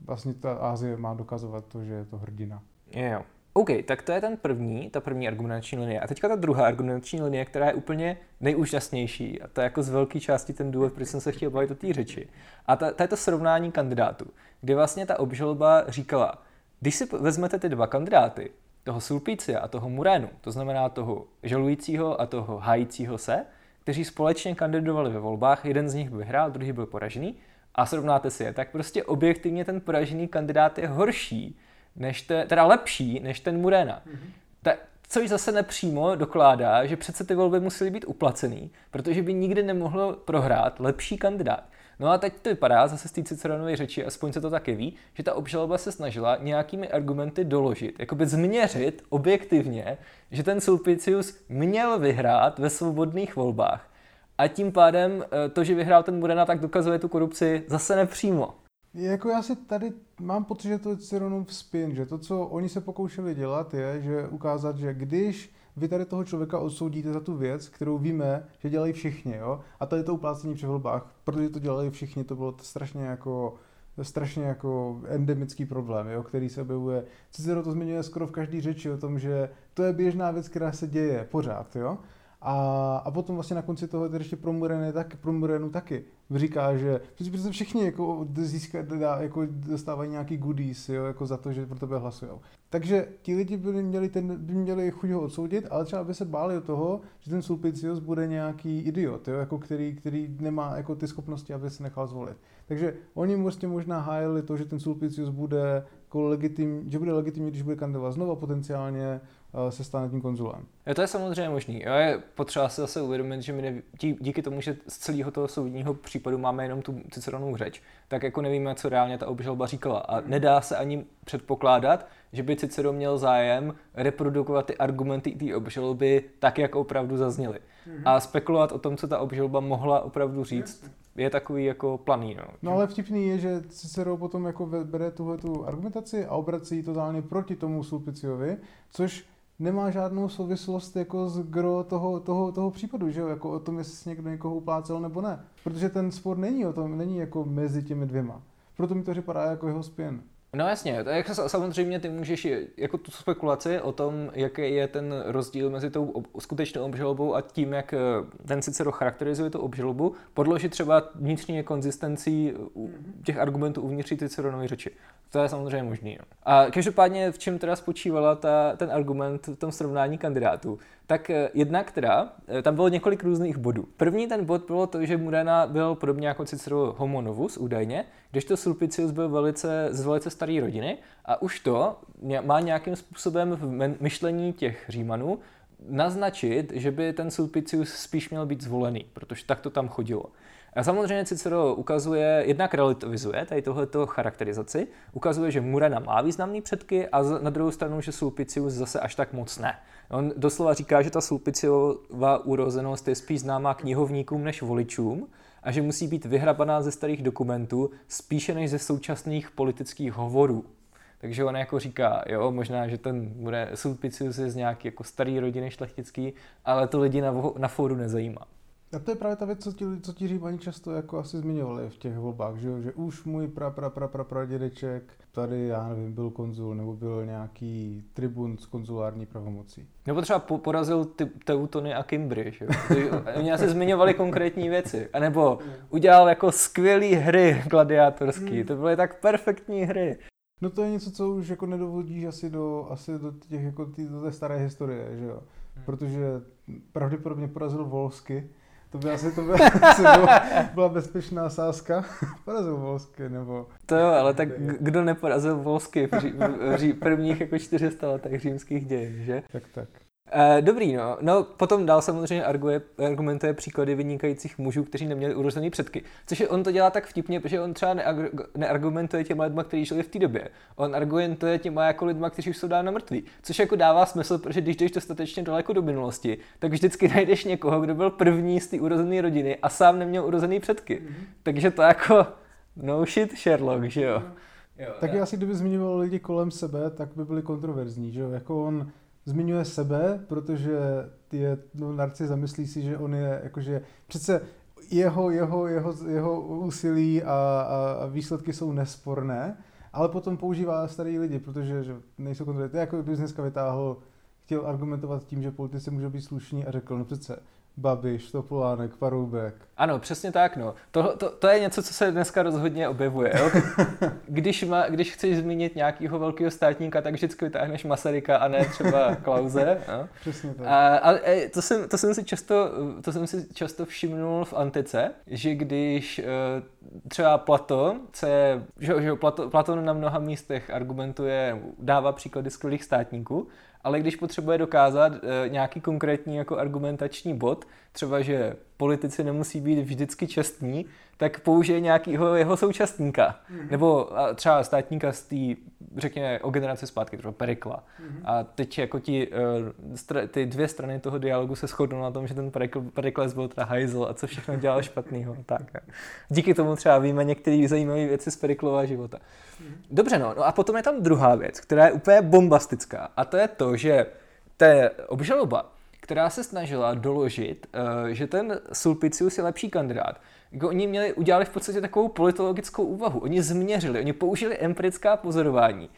B: vlastně ta Ázie má dokazovat to, že je to hrdina.
A: Jo. OK, tak to je ten první, ta první argumentační linie. A teďka ta druhá argumentační linie, která je úplně nejúžasnější. A to je jako z velké části ten důvod, proč jsem se chtěl bavit o té řeči. A ta, to je to srovnání kandidátů, kdy vlastně ta obžaloba říkala, když si vezmete ty dva kandidáty, toho Sulpícia a toho Murénu, to znamená toho žalujícího a toho hájícího se, kteří společně kandidovali ve volbách, jeden z nich vyhrál, druhý byl poražený, a srovnáte si je, tak prostě objektivně ten poražený kandidát je horší, než te, teda lepší než ten Murena. Mm-hmm. Ta, což zase nepřímo dokládá, že přece ty volby musely být uplacený, protože by nikdy nemohlo prohrát lepší kandidát. No a teď to vypadá zase z té Ciceronové řeči, aspoň se to taky ví, že ta obžaloba se snažila nějakými argumenty doložit, jakoby změřit objektivně, že ten Sulpicius měl vyhrát ve svobodných volbách. A tím pádem eh, to, že vyhrál ten Murena, tak dokazuje tu korupci zase nepřímo.
B: Jako já si tady mám pocit, že to je Ciceronův spin, že to, co oni se pokoušeli dělat, je, že ukázat, že když vy tady toho člověka odsoudíte za tu věc, kterou víme, že dělají všichni, jo? A tady to uplácení při volbách, protože to dělali všichni, to bylo strašně jako strašně jako endemický problém, jo, který se objevuje. Cicero to zmiňuje skoro v každé řeči o tom, že to je běžná věc, která se děje pořád, jo. A, a potom vlastně na konci toho ještě pro Murenu taky, pro Murenu taky říká, že přece všichni jako, získá, jako dostávají nějaký goodies jo, jako za to, že pro tebe hlasují. Takže ti lidi by měli, ten, by měli chuť ho odsoudit, ale třeba by se báli o toho, že ten Sulpicius bude nějaký idiot, jo, jako který, který nemá jako ty schopnosti, aby se nechal zvolit. Takže oni prostě možná hájili to, že ten Sulpicius bude jako legitim, že bude legitimní, když bude kandidovat znova potenciálně se stane tím konzulem.
A: Jo, to je samozřejmě možný. Jo, je potřeba si zase uvědomit, že my ne, dí, díky tomu, že z celého toho soudního případu máme jenom tu Ciceronovou řeč, tak jako nevíme, co reálně ta obžaloba říkala. A nedá se ani předpokládat, že by Cicero měl zájem reprodukovat ty argumenty té obžaloby tak, jak opravdu zazněly. Mm-hmm. A spekulovat o tom, co ta obžaloba mohla opravdu říct, je takový jako planý. No.
B: no ale vtipný je, že Cicero potom jako bere tuhle tu argumentaci a obrací totálně proti tomu Sulpiciovi, což nemá žádnou souvislost jako z gro toho, toho, toho případu, že jo? Jako o tom, jestli někdo někoho uplácel nebo ne. Protože ten spor není o tom, není jako mezi těmi dvěma. Proto mi to připadá jako jeho spin.
A: No jasně, to jako samozřejmě ty můžeš jako tu spekulaci o tom, jaký je ten rozdíl mezi tou skutečnou obžalobou a tím, jak eh, ten sice charakterizuje tu obžalobu, podložit třeba vnitřní konzistencí těch argumentů uvnitř Ciceronovy řeči. To je samozřejmě možný. No. A každopádně v čem teda spočívala ta, ten argument v tom srovnání kandidátů? Tak eh, jedna, která, eh, tam bylo několik různých bodů. První ten bod bylo to, že Murena byl podobně jako Cicero homo novus údajně, kdežto Sulpicius byl velice, z velice staré rodiny a už to má nějakým způsobem v myšlení těch Římanů naznačit, že by ten Sulpicius spíš měl být zvolený, protože tak to tam chodilo. A samozřejmě Cicero ukazuje, jednak relativizuje tady tohleto charakterizaci, ukazuje, že Murena má významný předky a na druhou stranu, že Sulpicius zase až tak moc ne. On doslova říká, že ta Sulpiciová urozenost je spíš známá knihovníkům než voličům a že musí být vyhrabaná ze starých dokumentů spíše než ze současných politických hovorů. Takže on jako říká, jo, možná, že ten bude Sulpicius je z nějaký jako starý rodiny šlechtický, ale to lidi na, na fóru nezajímá.
B: A to je právě ta věc, co ti, co ti římaní často jako asi zmiňovali v těch volbách, že, že už můj pra, pra, pra, pra, pra dědeček tady, já nevím, byl konzul nebo byl nějaký tribun s konzulární pravomocí.
A: Nebo třeba po, porazil ty, Teutony a Kimbry, že Oni asi zmiňovali konkrétní věci. A nebo udělal jako skvělé hry gladiátorský. Hmm. To byly tak perfektní hry.
B: No to je něco, co už jako nedovodíš asi do, asi do, těch, jako tý, do té staré historie, že jo? Hmm. Protože pravděpodobně porazil Volsky, to by asi, to by asi byla, byla bezpečná sázka. Porazil Volsky, nebo...
A: To jo, ale tak kdo neporazil Volsky v, ří, v ří, prvních jako 400 letech římských dějin, že?
B: Tak, tak.
A: Uh, dobrý, no. no. potom dál samozřejmě arguje, argumentuje příklady vynikajících mužů, kteří neměli urozený předky. Což je, on to dělá tak vtipně, protože on třeba neargumentuje těma lidma, kteří žili v té době. On argumentuje těma jako lidma, kteří už jsou dávno mrtví. Což jako dává smysl, protože když jdeš dostatečně daleko do minulosti, tak vždycky najdeš někoho, kdo byl první z té urozené rodiny a sám neměl urozený předky. Mm-hmm. Takže to jako no shit Sherlock, že jo.
B: jo tak asi kdyby zmiňoval lidi kolem sebe, tak by byli kontroverzní, že jo. Jako on zmiňuje sebe, protože je, no, narcis zamyslí si, že on je, jakože, přece jeho, jeho, jeho, jeho úsilí a, a, a výsledky jsou nesporné, ale potom používá starý lidi, protože že nejsou kontrolní. To je jako kdyby dneska vytáhl, chtěl argumentovat tím, že politici můžou být slušní a řekl, no přece Babiš, Topolánek, Paroubek.
A: Ano, přesně tak. No. To, to, to je něco, co se dneska rozhodně objevuje. Jo? Když, ma, když chceš zmínit nějakého velkého státníka, tak vždycky vytáhneš Masaryka a ne třeba Klauze. No?
B: Přesně tak.
A: A, a e, to, jsem, to, jsem si často, to jsem si často všimnul v antice, že když e, třeba Plato, se, že, že Plato, Platon na mnoha místech argumentuje, dává příklady skvělých státníků, ale když potřebuje dokázat e, nějaký konkrétní jako argumentační bod, třeba že politici nemusí být vždycky čestní, tak použije nějakého jeho současníka. Mm-hmm. Nebo třeba státníka z té, řekněme, o generaci zpátky, třeba Perikla. Mm-hmm. A teď jako ti, uh, ty dvě strany toho dialogu se shodnou na tom, že ten Perikl, Perikles byl teda hajzl a co všechno dělal špatného. tak. Díky tomu třeba víme některé zajímavé věci z Periklova života. Mm-hmm. Dobře, no, no a potom je tam druhá věc, která je úplně bombastická. A to je to, že té obžaloba která se snažila doložit, eh, že ten Sulpicius je lepší kandidát, jako oni měli, udělali v podstatě takovou politologickou úvahu. Oni změřili, oni použili empirická pozorování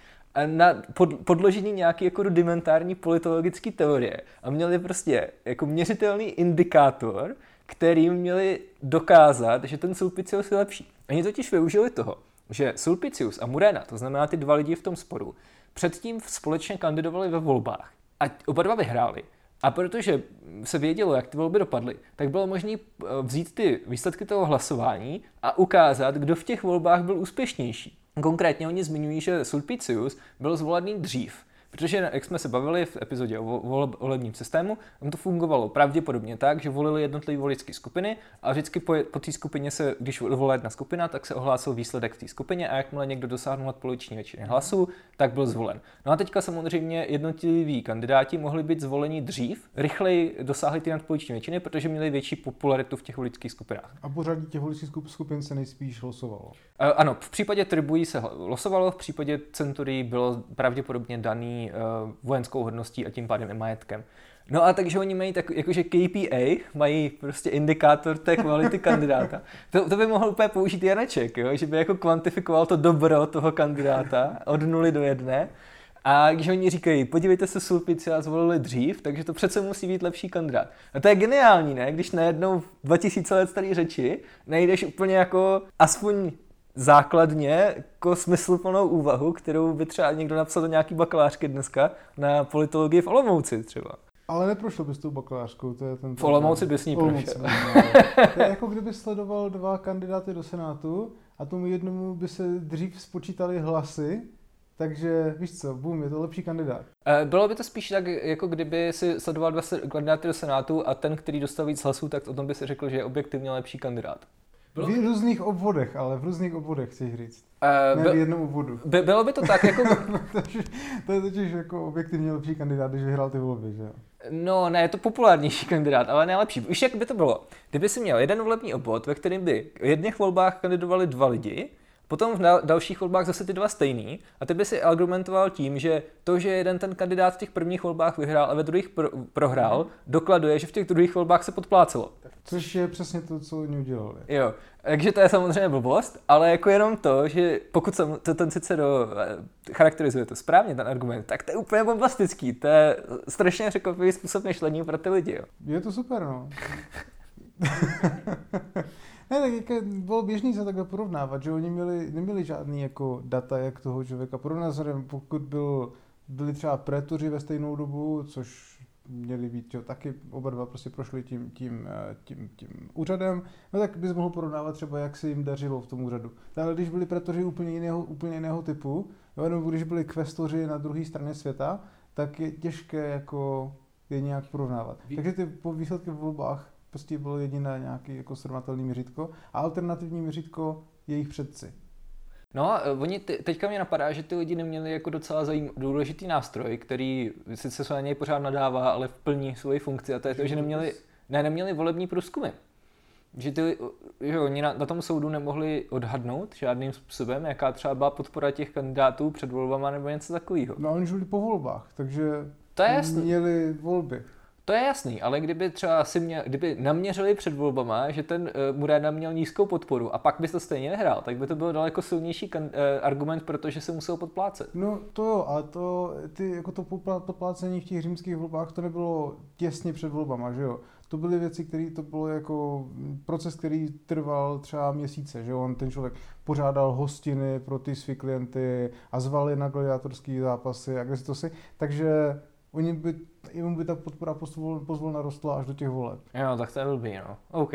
A: na pod, podložení nějaký jako rudimentární politologické teorie a měli prostě jako měřitelný indikátor, kterým měli dokázat, že ten Sulpicius je lepší. Oni totiž využili toho, že Sulpicius a Murena, to znamená ty dva lidi v tom sporu, předtím společně kandidovali ve volbách a oba dva vyhráli. A protože se vědělo, jak ty volby dopadly, tak bylo možné eh, vzít ty výsledky toho hlasování a ukázat, kdo v těch volbách byl úspěšnější. Konkrétně oni zmiňují, že Sulpicius byl zvolený dřív, Protože, jak jsme se bavili v epizodě o volebním systému, tam to fungovalo pravděpodobně tak, že volili jednotlivé voličské skupiny a vždycky po, po té skupině se, když volila jedna skupina, tak se ohlásil výsledek v té skupině a jakmile někdo dosáhnul nadpoloviční většiny hlasů, tak byl zvolen. No a teďka samozřejmě jednotliví kandidáti mohli být zvoleni dřív, rychleji dosáhli ty nadpoloviční většiny, protože měli větší popularitu v těch voličských skupinách.
B: A pořadí těch voličských skupin se nejspíš losovalo.
A: Ano, v případě tribují se losovalo, v případě centurí bylo pravděpodobně daný uh, vojenskou hodností a tím pádem i majetkem. No a takže oni mají tak, jakože KPA, mají prostě indikátor té kvality kandidáta. To, to by mohl úplně použít Janeček, jo? že by jako kvantifikoval to dobro toho kandidáta od nuly do jedné. A když oni říkají, podívejte se, Sulpicia zvolili dřív, takže to přece musí být lepší kandidát. A to je geniální, ne? Když najednou v 2000 let staré řeči najdeš úplně jako aspoň základně jako smysluplnou úvahu, kterou by třeba někdo napsal do nějaký bakalářky dneska na politologii v Olomouci třeba.
B: Ale neprošlo bys tou bakalářkou, to je ten...
A: V Olomouci bys ní prošel.
B: No. To je jako kdyby sledoval dva kandidáty do Senátu a tomu jednomu by se dřív spočítali hlasy, takže víš co, bum, je to lepší kandidát.
A: Eh, bylo by to spíš tak, jako kdyby si sledoval dva kandidáty do Senátu a ten, který dostal víc hlasů, tak o tom by si řekl, že je objektivně lepší kandidát.
B: Bylo v různých obvodech, ale v různých obvodech chci říct. Uh, ne v jednom obvodu.
A: By, bylo by to tak, jako...
B: to je totiž jako objektivně lepší kandidát, když vyhrál ty volby, že jo?
A: No, ne, je to populárnější kandidát, ale nejlepší. Víš, jak by to bylo? Kdyby si měl jeden volební obvod, ve kterém by v jedných volbách kandidovali dva lidi, Potom v dalších volbách zase ty dva stejný a ty by si argumentoval tím, že to, že jeden ten kandidát v těch prvních volbách vyhrál a ve druhých pro- prohrál, dokladuje, že v těch druhých volbách se podplácelo.
B: Což je přesně to, co oni udělali.
A: Jo, takže to je samozřejmě blbost, ale jako jenom to, že pokud se to ten sice do, eh, charakterizuje to správně, ten argument, tak to je úplně bombastický. To je strašně překvapivý způsob myšlení pro ty lidi. Jo.
B: Je to super, no. Ne, tak jako bylo běžný se takhle porovnávat, že oni měli, neměli žádný jako data, jak toho člověka porovnat, pokud byl, byli třeba prétoři ve stejnou dobu, což měli být, jo, taky oba dva prostě prošli tím, tím, eh, tím, tím úřadem, no tak bys mohl porovnávat třeba, jak se jim dařilo v tom úřadu. Ale když byli pretoři úplně jiného, úplně jiného typu, jo, nebo když byli kvestoři na druhé straně světa, tak je těžké jako je nějak porovnávat. Takže ty po výsledky v volbách prostě bylo jediné nějaký jako srovnatelný měřítko a alternativní měřítko jejich předci.
A: No, oni te, teďka mě napadá, že ty lidi neměli jako docela zajím, důležitý nástroj, který sice se na něj pořád nadává, ale plní svoji funkci a to je to, že neměli, ne, neměli volební průzkumy. Že, ty, že oni na, na tom soudu nemohli odhadnout žádným způsobem, jaká třeba byla podpora těch kandidátů před volbama nebo něco takového.
B: No oni žili po volbách, takže
A: to je jasný.
B: měli volby.
A: To je jasný, ale kdyby třeba si mě, kdyby naměřili před volbama, že ten uh, Murena měl nízkou podporu a pak by to stejně nehrál, tak by to byl daleko silnější kan, uh, argument, protože se musel podplácet.
B: No to jo, ale to, ty, jako to podplácení v těch římských volbách, to nebylo těsně před volbama, že jo? To byly věci, které to bylo jako proces, který trval třeba měsíce, že on ten člověk pořádal hostiny pro ty své klienty a zval je na gladiátorské zápasy a kde si to si, takže oni by, jim by ta podpora pozvolna rostla až do těch voleb.
A: Jo, tak to je blbý, no. OK.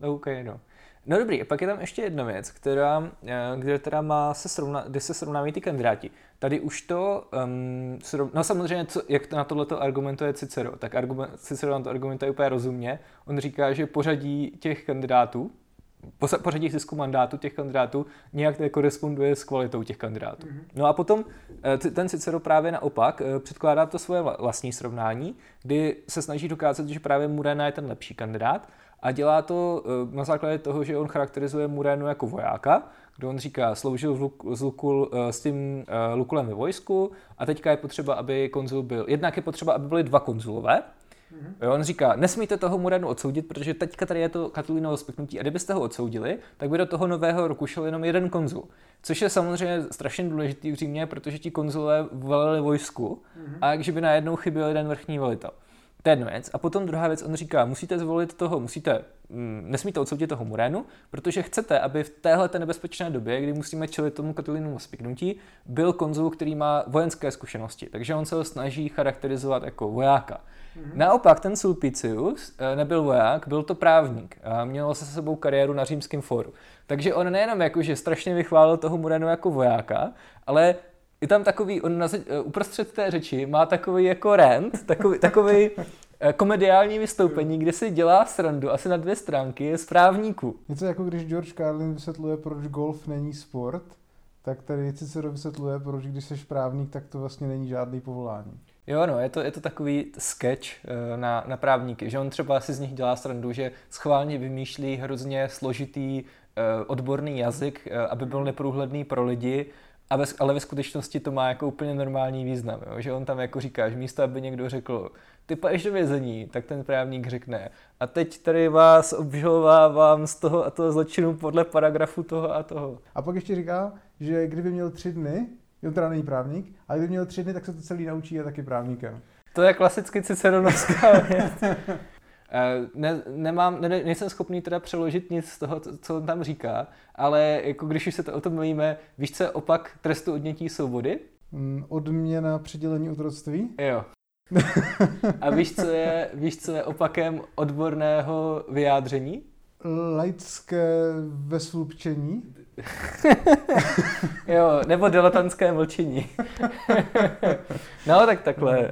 A: OK, no. No dobrý, pak je tam ještě jedna věc, která, eh, kde teda má se srovna, kde se srovnávají ty kandidáti. Tady už to, um, srov, no samozřejmě, co, jak na tohleto argumentuje Cicero, tak argument, Cicero na to argumentuje úplně rozumně. On říká, že pořadí těch kandidátů, pořadí zisku mandátu těch kandidátů nějak koresponduje s kvalitou těch kandidátů. Mm-hmm. No a potom eh, ten Cicero právě naopak eh, předkládá to svoje vlastní srovnání, kdy se snaží dokázat, že právě Murena je ten lepší kandidát a dělá to eh, na základě toho, že on charakterizuje Murenu jako vojáka, kde on říká, sloužil v Luk, s, Lukul, s tím Lukulem ve vojsku a teďka je potřeba, aby konzul byl, jednak je potřeba, aby byli dva konzulové, Mm-hmm. Jo, on říká, nesmíte toho Muranu odsoudit, protože teďka tady je to Katulinovo spiknutí a kdybyste ho odsoudili, tak by do toho nového roku šel jenom jeden konzul. Což je samozřejmě strašně důležitý v Římě, protože ti konzulé veleli vojsku mm-hmm. a jakže by najednou chyběl jeden vrchní velitel. To je jedna věc. A potom druhá věc, on říká, musíte zvolit toho, musíte, mm, nesmíte odsoudit toho Murénu, protože chcete, aby v téhle nebezpečné době, kdy musíme čelit tomu Katolínu spiknutí, byl konzul, který má vojenské zkušenosti. Takže on se ho snaží charakterizovat jako vojáka. Mm-hmm. Naopak ten Sulpicius eh, nebyl voják, byl to právník. A měl se sebou kariéru na římském fóru. Takže on nejenom jako, že strašně vychválil toho Murenu jako vojáka, ale je tam takový, on na, uh, uprostřed té řeči má takový jako rant, takový, takový uh, komediální vystoupení, kde si dělá srandu asi na dvě stránky z právníků.
B: Něco jako když George Carlin vysvětluje, proč golf není sport, tak tady Cicero vysvětluje, proč když jsi právník, tak to vlastně není žádný povolání.
A: Jo, no, je to, je to takový sketch uh, na, na právníky, že on třeba si z nich dělá srandu, že schválně vymýšlí hrozně složitý uh, odborný jazyk, uh, aby byl neprůhledný pro lidi, ale ve skutečnosti to má jako úplně normální význam, jo? že on tam jako říká, že místo, aby někdo řekl, ty půjdeš do vězení, tak ten právník řekne, a teď tady vás obžalovávám z toho a toho zločinu podle paragrafu toho a toho.
B: A pak ještě říká, že kdyby měl tři dny, on teda není právník, ale kdyby měl tři dny, tak se to celý naučí a taky právníkem.
A: To je klasicky ciceronovská věc. Eh, ne, nemám, ne, nejsem schopný teda přeložit nic z toho, co on tam říká, ale jako když už se to o tom mluvíme, víš, co je opak trestu odnětí svobody?
B: Mm, odměna přidělení otroctví?
A: Jo. A víš, co je, víš, co je opakem odborného vyjádření?
B: Laické veslupčení?
A: jo, nebo diletantské mlčení. no, tak takhle. Uh,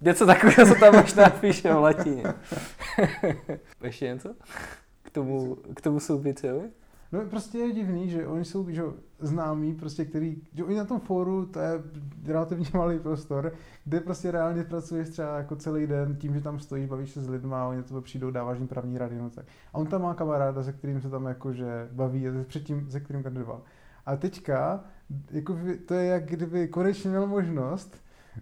A: něco takového se tam možná píše v latině. Ještě něco? K tomu, k tomu soubicovi?
B: No prostě je divný, že oni jsou že, známí, prostě, který, že oni na tom fóru, to je relativně malý prostor, kde prostě reálně pracuješ třeba jako celý den tím, že tam stojíš, bavíš se s lidmi a oni to přijdou, dáváš jim právní rady, no tak. A on tam má kamaráda, se kterým se tam jakože baví, a předtím, se kterým kandidoval. A teďka, jako, to je jak kdyby konečně měl možnost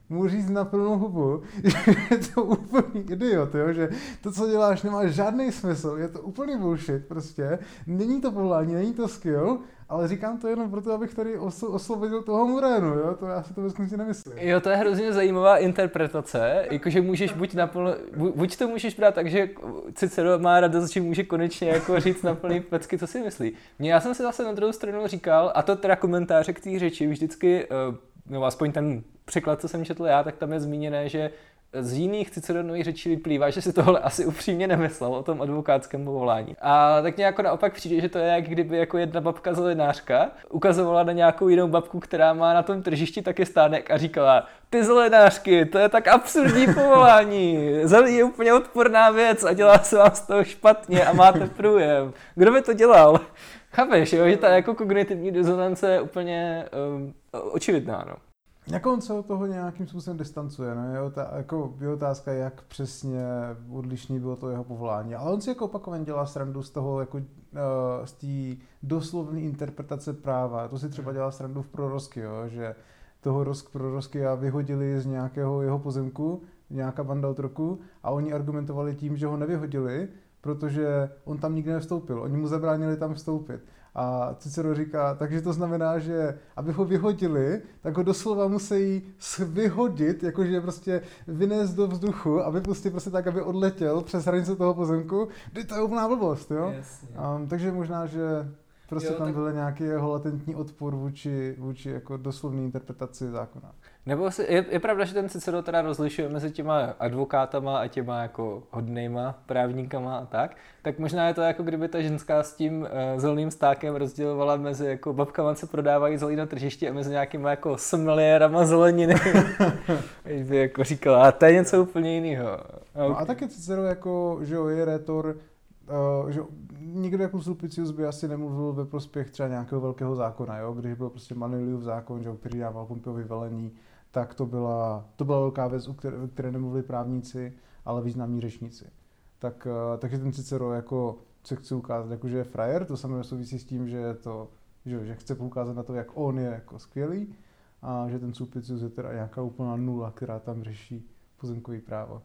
B: mu říct na plnou hubu, že je to úplný idiot, jo? že to, co děláš, nemá žádný smysl, je to úplný bullshit prostě, není to povolání, není to skill, ale říkám to jenom proto, abych tady oslo- osvobodil toho Murénu, jo? to já si to vůbec nemyslím.
A: Jo, to je hrozně zajímavá interpretace, jakože můžeš buď naplno, buď to můžeš brát tak, že Cicero má radost, že může konečně jako říct na plný pecky, co si myslí. Mně já jsem si zase na druhou stranu říkal, a to teda komentáře k té řeči vždycky, eh, nebo aspoň ten překlad, co jsem četl já, tak tam je zmíněné, že z jiných Ciceronových řečí vyplývá, že si tohle asi upřímně nemyslel o tom advokátském povolání. A tak nějak naopak přijde, že to je jak kdyby jako jedna babka zelenářka ukazovala na nějakou jinou babku, která má na tom tržišti taky stánek a říkala, ty zelenářky, to je tak absurdní povolání, zelí je úplně odporná věc a dělá se vám z toho špatně a máte průjem. Kdo by to dělal? Chápeš, jo, že ta jako kognitivní dizonance je úplně um, očividná, no.
B: Jako on se od toho nějakým způsobem distancuje, no? je, ta, jako, je otázka, jak přesně odlišný bylo to jeho povolání. Ale on si jako opakovaně dělá srandu z toho, jako, uh, z té doslovné interpretace práva. To si třeba dělá srandu v prorosky, jo? že toho rosk prorosky a vyhodili z nějakého jeho pozemku, nějaká banda otroků a oni argumentovali tím, že ho nevyhodili, protože on tam nikdy nevstoupil. Oni mu zabránili tam vstoupit. A Cicero říká, takže to znamená, že aby ho vyhodili, tak ho doslova musí vyhodit, jakože prostě vynést do vzduchu a vypustit prostě tak, aby odletěl přes hranice toho pozemku. To je úplná blbost, jo? Um, takže možná, že prostě jo, tam tak... byl nějaký jeho latentní odpor vůči, vůči jako doslovné interpretaci zákona.
A: Nebo si, je, je, pravda, že ten Cicero teda rozlišuje mezi těma advokátama a těma jako hodnejma právníkama a tak, tak možná je to jako kdyby ta ženská s tím uh, zeleným stákem rozdělovala mezi jako babkama, co prodávají zelí na tržišti a mezi nějakýma jako sommeliérama zeleniny. by jako říkala, a to je něco úplně jiného.
B: Okay. No a taky Cicero jako, že jo, je retor, uh, že nikdo jako Sulpicius by asi nemluvil ve prospěch třeba nějakého velkého zákona, jo? když byl prostě Maniliův zákon, že který dával Pompiovi velení, tak to byla, to byla velká věc, u které, které nemluvili právníci, ale významní řečníci. Tak, uh, takže ten Cicero jako se chce ukázat, jako že je frajer, to samozřejmě souvisí s tím, že, je to, že, že chce poukázat na to, jak on je jako skvělý a že ten Sulpicius je teda nějaká úplná nula, která tam řeší pozemkový právo.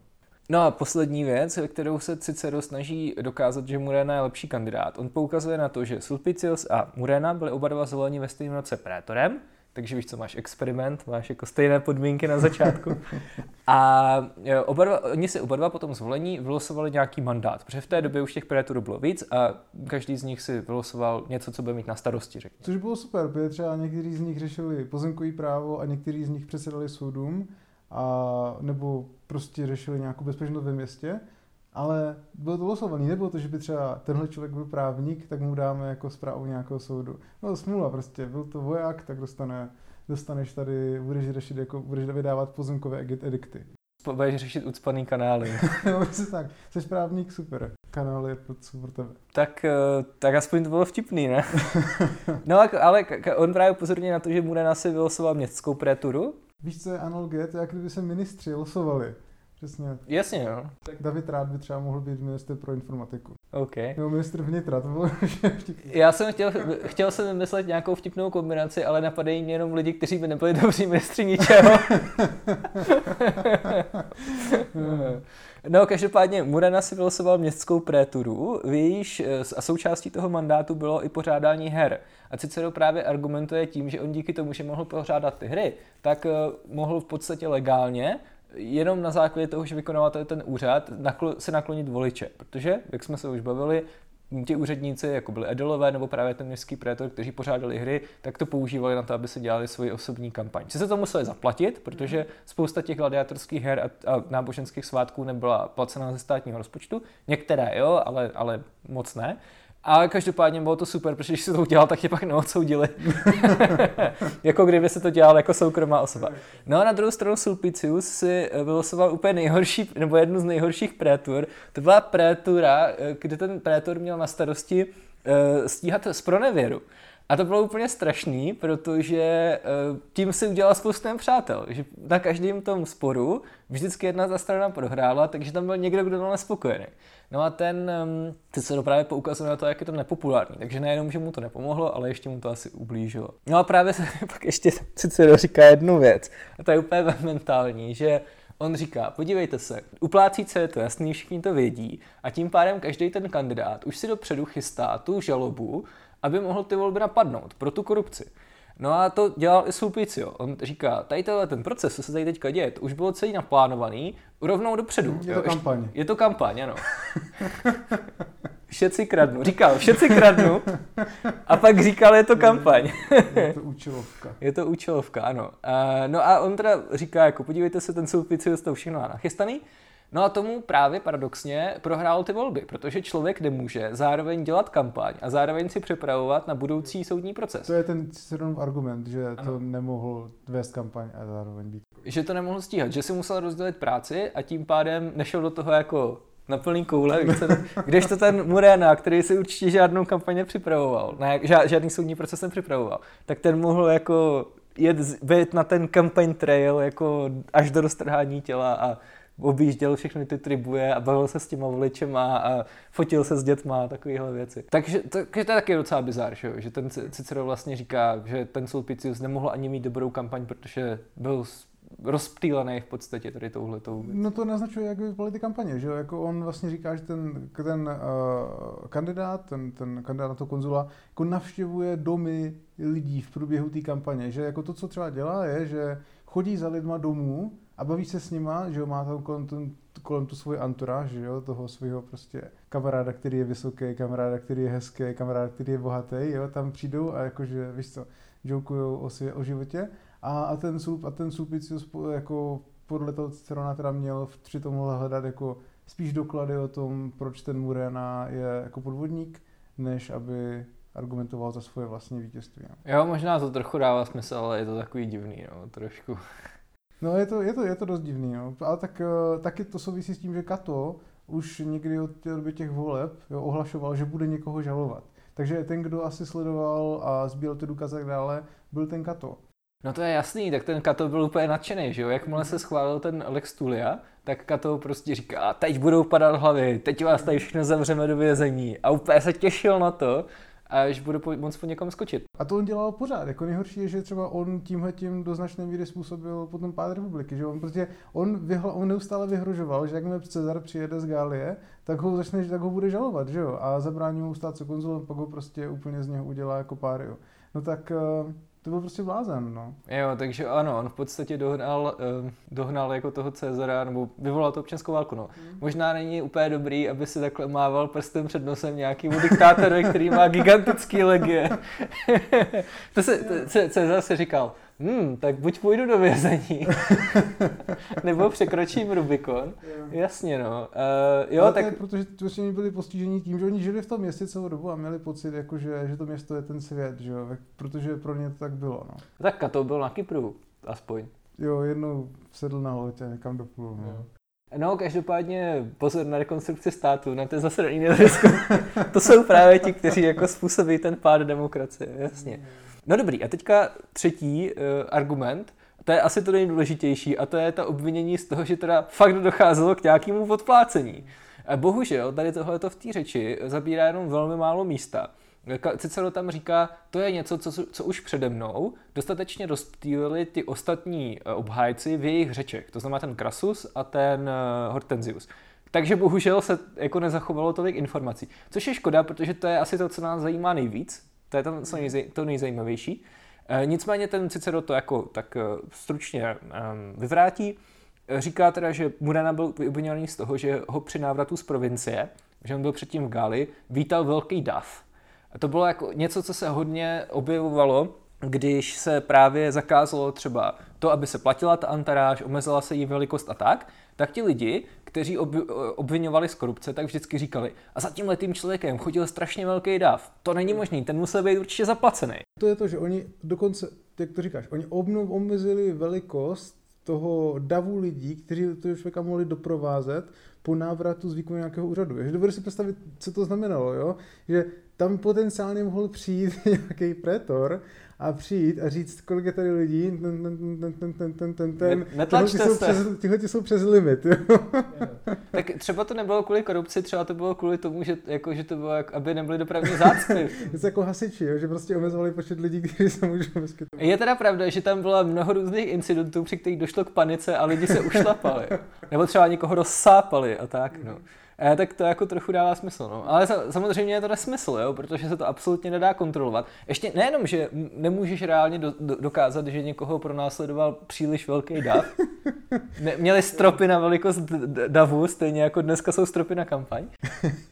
A: No a poslední věc, kterou se Cicero snaží dokázat, že Murena je lepší kandidát. On poukazuje na to, že Sulpicius a Murena byli oba dva zvoleni ve stejném roce prétorem, takže víš co, máš experiment, máš jako stejné podmínky na začátku. A e, oba dva, oni si oba dva potom zvolení vylosovali nějaký mandát, protože v té době už těch predatorů bylo víc a každý z nich si vylosoval něco, co bude mít na starosti, řekněme.
B: Což bylo super, protože třeba někteří z nich řešili pozemkový právo a někteří z nich předsedali soudům, a, nebo prostě řešili nějakou bezpečnost ve městě ale bylo to losovaný, nebylo to, že by třeba tenhle člověk byl právník, tak mu dáme jako zprávu nějakého soudu. No smůla prostě, byl to voják, tak dostane, dostaneš tady, budeš řešit, jako, budeš vydávat pozemkové edikty.
A: Budeš řešit ucpaný kanály.
B: no, tak, jsi právník, super. Kanál je super tebe.
A: Tak, eh, tak aspoň to bylo vtipný, ne? no ale on právě upozorňuje na to, že Murena si vylosoval městskou preturu.
B: Víš, co je analogie? To je, jak kdyby se ministři losovali. Přesně.
A: Jasně, no.
B: Tak David Rád by třeba mohl být minister pro informatiku.
A: OK.
B: Nebo minister vnitra, to bylo.
A: Já jsem chtěl, chtěl jsem vymyslet nějakou vtipnou kombinaci, ale napadají mě jenom lidi, kteří by nebyli dobří ministři ničeho. No, každopádně Murena si vylosoval městskou préturu, víš, a součástí toho mandátu bylo i pořádání her. A Cicero právě argumentuje tím, že on díky tomu, že mohl pořádat ty hry, tak eh, mohl v podstatě legálně jenom na základě toho, že vykonáváte ten úřad, se naklonit voliče. Protože, jak jsme se už bavili, ti úředníci, jako byli Edelové nebo právě ten městský prétor, kteří pořádali hry, tak to používali na to, aby se dělali svoji osobní kampaň. Se to museli zaplatit, protože spousta těch gladiátorských her a, a náboženských svátků nebyla placena ze státního rozpočtu. Některé jo, ale, ale moc ne. A každopádně bylo to super, protože když se to udělal, tak je pak neodsoudili. jako kdyby se to dělal jako soukromá osoba. No a na druhou stranu Sulpicius si vylosoval úplně nejhorší, nebo jednu z nejhorších prétur. To byla prétura, kde ten prétor měl na starosti uh, stíhat z pronevěru. A to bylo úplně strašný, protože uh, tím si udělal spoustu přátel. Že na každém tom sporu vždycky jedna ta strana prohrála, takže tam byl někdo, kdo byl nespokojený. No a ten, um, ty se právě poukazuje na to, jak je to nepopulární. Takže nejenom, že mu to nepomohlo, ale ještě mu to asi ublížilo. No a právě se pak ještě Cicero říká jednu věc. A to je úplně mentální, že On říká, podívejte se, uplácíce je to jasný, všichni to vědí a tím pádem každý ten kandidát už si dopředu chystá tu žalobu, aby mohl ty volby napadnout pro tu korupci. No a to dělal i Sulpicio. On říká, tady tenhle ten proces, co se tady teďka děje, už bylo celý naplánovaný, rovnou dopředu.
B: Je to kampaň.
A: Je to kampaň, ano. všetci kradnu. Říkal, všetci kradnu. A pak říkal, je to kampaň.
B: je to účelovka.
A: Je to účelovka, ano. Uh, no a on teda říká, jako podívejte se, ten Sulpicio to všechno nachystaný. No a tomu právě paradoxně prohrál ty volby, protože člověk nemůže zároveň dělat kampaň a zároveň si připravovat na budoucí soudní proces.
B: To je ten Ciceronův argument, že ano. to nemohl vést kampaň a zároveň být.
A: Že to nemohl stíhat, že si musel rozdělit práci a tím pádem nešel do toho jako na plný koule, když to ten Murena, který si určitě žádnou kampaň nepřipravoval, ne, žádný soudní proces nepřipravoval, tak ten mohl jako jet, být na ten campaign trail jako až do roztrhání těla a objížděl všechny ty tribuje a bavil se s těma voličema a fotil se s dětma a takovéhle věci. Takže to, to je taky docela bizár, že, že ten Cicero vlastně říká, že ten Sulpicius nemohl ani mít dobrou kampaň, protože byl rozptýlený v podstatě tady touhletou.
B: No to naznačuje, jak vypadaly ty kampaně, že jako on vlastně říká, že ten, ten uh, kandidát, ten, ten kandidát na to konzula, jako navštěvuje domy lidí v průběhu té kampaně, že jako to, co třeba dělá, je, že chodí za lidma domů a baví se s nima, že jo, má tam kolem, ten, kolem tu svůj anturáž, že jo, toho svého prostě kamaráda, který je vysoký, kamaráda, který je hezký, kamaráda, který je bohatý, jo, tam přijdou a jakože, víš co, jokujou o, svě, o životě a, a ten Sulp, a ten Sulpicius jako podle toho Cicerona teda měl při tom hledat jako spíš doklady o tom, proč ten Murena je jako podvodník, než aby argumentoval za svoje vlastní vítězství. No.
A: Jo, možná to trochu dává smysl, ale je to takový divný, no, trošku.
B: No je to, je to, je to dost divný, no. ale tak uh, taky to souvisí s tím, že Kato už někdy od té doby těch voleb jo, ohlašoval, že bude někoho žalovat. Takže ten, kdo asi sledoval a sbíral ty důkazy a tak dále, byl ten Kato.
A: No to je jasný, tak ten Kato byl úplně nadšený, že jo? Jakmile se schválil ten Lex Tulia, tak Kato prostě říká, teď budou padat hlavy, teď vás tady všechno zavřeme do vězení. A úplně se těšil na to, až budu po, moc po někom skočit.
B: A to on dělal pořád. Jako nejhorší je, že třeba on tímhle tím do značné míry způsobil potom pád republiky. Že on prostě, on, vyhla, on neustále vyhrožoval, že jakmile Cezar přijede z Gálie, tak ho začne, tak ho bude žalovat, že jo? A zabrání mu stát se konzulem, pak ho prostě úplně z něho udělá jako páriu. No tak uh, to byl prostě blázen, no.
A: Jo, takže ano, on v podstatě dohnal, uh, dohnal jako toho Cezara, nebo vyvolal to občanskou válku, no. Hmm. Možná není úplně dobrý, aby si takhle mával prstem před nosem nějakýmu diktátorovi, který má gigantický legie. to se, to, Cezar se říkal, hmm, tak buď půjdu do vězení, nebo překročím Rubikon. Jo. Jasně, no. Uh, jo,
B: Ale
A: tak...
B: Je, protože oni byli postiženi tím, že oni žili v tom městě celou dobu a měli pocit, jako, že, že to město je ten svět, že jo? protože pro ně to tak bylo. No.
A: Tak a to byl na Kypru, aspoň.
B: Jo, jednou sedl na letě někam do půl. No.
A: No, každopádně pozor na rekonstrukci státu, na to zase jiný To jsou právě ti, kteří jako způsobí ten pád demokracie, jasně. No dobrý, a teďka třetí uh, argument, to je asi to nejdůležitější, a to je ta obvinění z toho, že teda fakt docházelo k nějakému podplácení. A bohužel, tady tohle v té řeči zabírá jenom velmi málo místa. Cicero tam říká, to je něco, co, co už přede mnou dostatečně rozptýlili ty ostatní e, obhájci v jejich řečech. To znamená ten Krasus a ten e, Hortensius. Takže bohužel se jako nezachovalo tolik informací. Což je škoda, protože to je asi to, co nás zajímá nejvíc. To je to, co nejzaj, to nejzajímavější. E, nicméně ten Cicero to jako tak e, stručně e, vyvrátí. Říká teda, že Murana byl obviněný z toho, že ho při návratu z provincie, že on byl předtím v Gáli, vítal velký dav. A to bylo jako něco, co se hodně objevovalo, když se právě zakázalo třeba to, aby se platila ta antaráž, omezila se jí velikost a tak, tak ti lidi, kteří ob, obvinovali z korupce, tak vždycky říkali, a za tím letým člověkem chodil strašně velký dáv. To není možný, ten musel být určitě zaplacený.
B: To je to, že oni dokonce, jak to říkáš, oni obnov, omezili velikost toho davu lidí, kteří toho člověka mohli doprovázet po návratu z výkonu nějakého úřadu. Takže dovedu si představit, co to znamenalo, jo? že tam potenciálně mohl přijít nějaký pretor a přijít a říct, kolik je tady lidí, ten, ten, ten, ten, ten, ten, ten, ten.
A: Netlačte
B: jsou přes, tyhle jsou přes limit. Jo?
A: tak třeba to nebylo kvůli korupci, třeba to bylo kvůli tomu, že, jako, že to bylo, jak, aby nebyly dopravní zácpy.
B: je to jako hasiči, jo? že prostě omezovali počet lidí, kteří se můžou vyskytovat.
A: Je teda pravda, že tam bylo mnoho různých incidentů, při kterých došlo k panice a lidi se ušlapali. Nebo třeba někoho rozsápali a tak. No. E, tak to jako trochu dává smysl. No. Ale samozřejmě je to nesmysl, jo, protože se to absolutně nedá kontrolovat. Ještě nejenom, že nemůžeš reálně do, do, dokázat, že někoho pronásledoval příliš velký dav. Ne, měli stropy na velikost davu, stejně jako dneska jsou stropy na kampaň.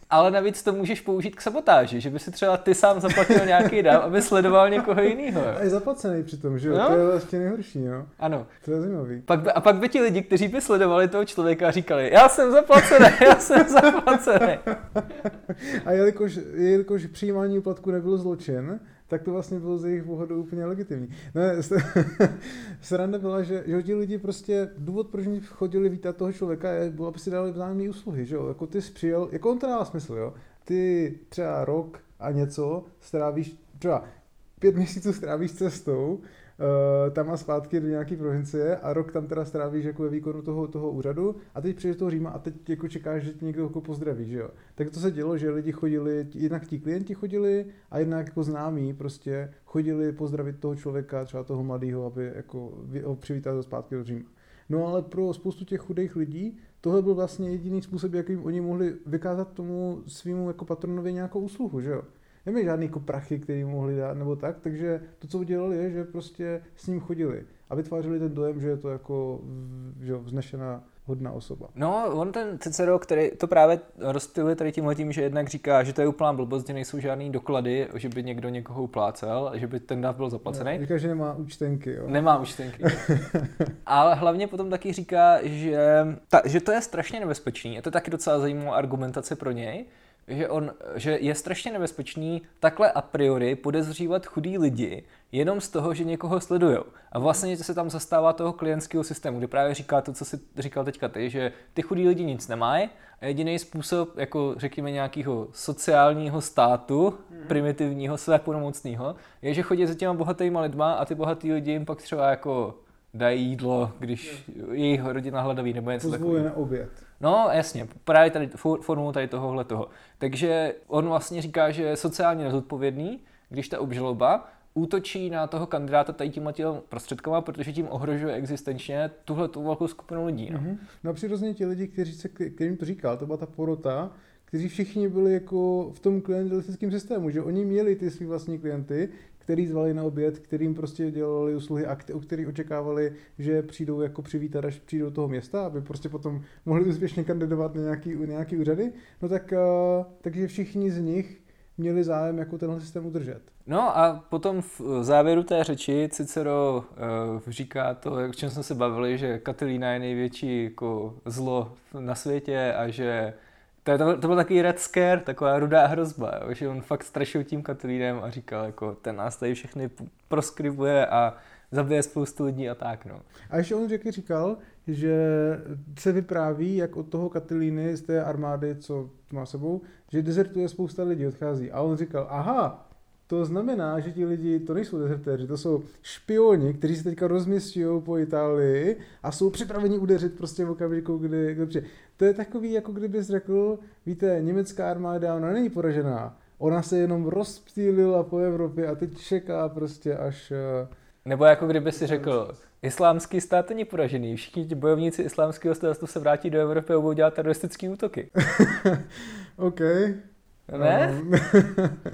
A: Ale navíc to můžeš použít k sabotáži, že by si třeba ty sám zaplatil nějaký dav, aby sledoval někoho jiného.
B: A je zaplacený přitom, že jo? No? To je vlastně nejhorší, jo?
A: Ano.
B: To je zajímavý.
A: Pak by, a pak by ti lidi, kteří by sledovali toho člověka, říkali, já jsem zaplacený, já jsem zaplacený.
B: A jelikož, jelikož přijímání úplatku nebyl zločin, tak to vlastně bylo z jejich pohledu úplně legitimní. Ne, sranda byla, že, že ti lidi prostě, důvod, proč mi chodili vítat toho člověka, je, bylo, aby si dali vzájemné úsluhy, že jo, jako ty jsi přijel, jako on to dává smysl, jo, ty třeba rok a něco strávíš, třeba pět měsíců strávíš cestou, tam a zpátky do nějaké provincie a rok tam teda strávíš jako ve výkonu toho, toho úřadu a teď přijdeš do toho Říma a teď jako čekáš, že tě někdo jako pozdraví, že jo. Tak to se dělo, že lidi chodili, jednak ti klienti chodili a jednak jako známí prostě chodili pozdravit toho člověka, třeba toho mladého, aby jako ho přivítal zpátky do Říma. No ale pro spoustu těch chudých lidí tohle byl vlastně jediný způsob, jakým oni mohli vykázat tomu svýmu jako patronovi nějakou úsluhu, že jo neměli žádný jako prachy, který mohli dát nebo tak, takže to, co udělali, je, že prostě s ním chodili a vytvářeli ten dojem, že je to jako že vznešená hodná osoba.
A: No, on ten Cicero, který to právě rozptyluje tady tím tím, že jednak říká, že to je úplná blbost, že nejsou žádný doklady, že by někdo někoho uplácel, že by ten dáv byl zaplacený.
B: říká, že nemá účtenky, jo.
A: Nemá účtenky. Ale hlavně potom taky říká, že, ta, že to je strašně nebezpečný. Je to taky docela zajímavá argumentace pro něj, že, on, že je strašně nebezpečný takhle a priori podezřívat chudý lidi jenom z toho, že někoho sledují. A vlastně se tam zastává toho klientského systému, kde právě říká to, co jsi říkal teďka ty, že ty chudí lidi nic nemají a jediný způsob, jako řekněme nějakého sociálního státu, mm-hmm. primitivního, svéponomocného, je, že chodí za těma bohatýma lidma a ty bohatý lidi jim pak třeba jako dají jídlo, když jejich rodina hladaví nebo něco
B: takového. na oběd.
A: No, jasně, právě tady formou tady tohohle toho. Takže on vlastně říká, že je sociálně nezodpovědný, když ta obžaloba útočí na toho kandidáta tady tímhle těm prostředkama, protože tím ohrožuje existenčně tuhle tu velkou skupinu lidí. No, mm-hmm.
B: no přirozeně ti lidi, kteří se, kterým to říkal, to byla ta porota, kteří všichni byli jako v tom klientelistickém systému, že oni měli ty svý vlastní klienty, který zvali na oběd, kterým prostě dělali usluhy a o kterých očekávali, že přijdou jako přivítat, až přijdou do toho města, aby prostě potom mohli úspěšně kandidovat na nějaký, nějaký úřady, no tak, uh, takže všichni z nich měli zájem jako tenhle systém udržet.
A: No a potom v závěru té řeči Cicero uh, říká to, o čem jsme se bavili, že Katilína je největší jako zlo na světě a že to, to, to byl takový red scare, taková rudá hrozba, jo, že on fakt strašil tím Katilínem a říkal, jako ten nás tady všechny proskribuje a zabije spoustu lidí a tak, no.
B: A ještě on řekl, říkal, že se vypráví, jak od toho Katilíny z té armády, co má sebou, že dezertuje spousta lidí, odchází. A on říkal, aha, to znamená, že ti lidi, to nejsou dezertéři, to jsou špioni, kteří se teďka rozměstňují po Itálii a jsou připraveni udeřit prostě v okamžiku, kdy, kdy. To je takový, jako kdybys řekl, víte, německá armáda, ona není poražená, ona se jenom rozptýlila po Evropě a teď čeká prostě až... Eh,
A: Nebo jako kdyby si řekl, islámský stát není poražený, všichni ti bojovníci islámského státu se vrátí do Evropy a budou dělat teroristické útoky.
B: OK.
A: Ne? Um.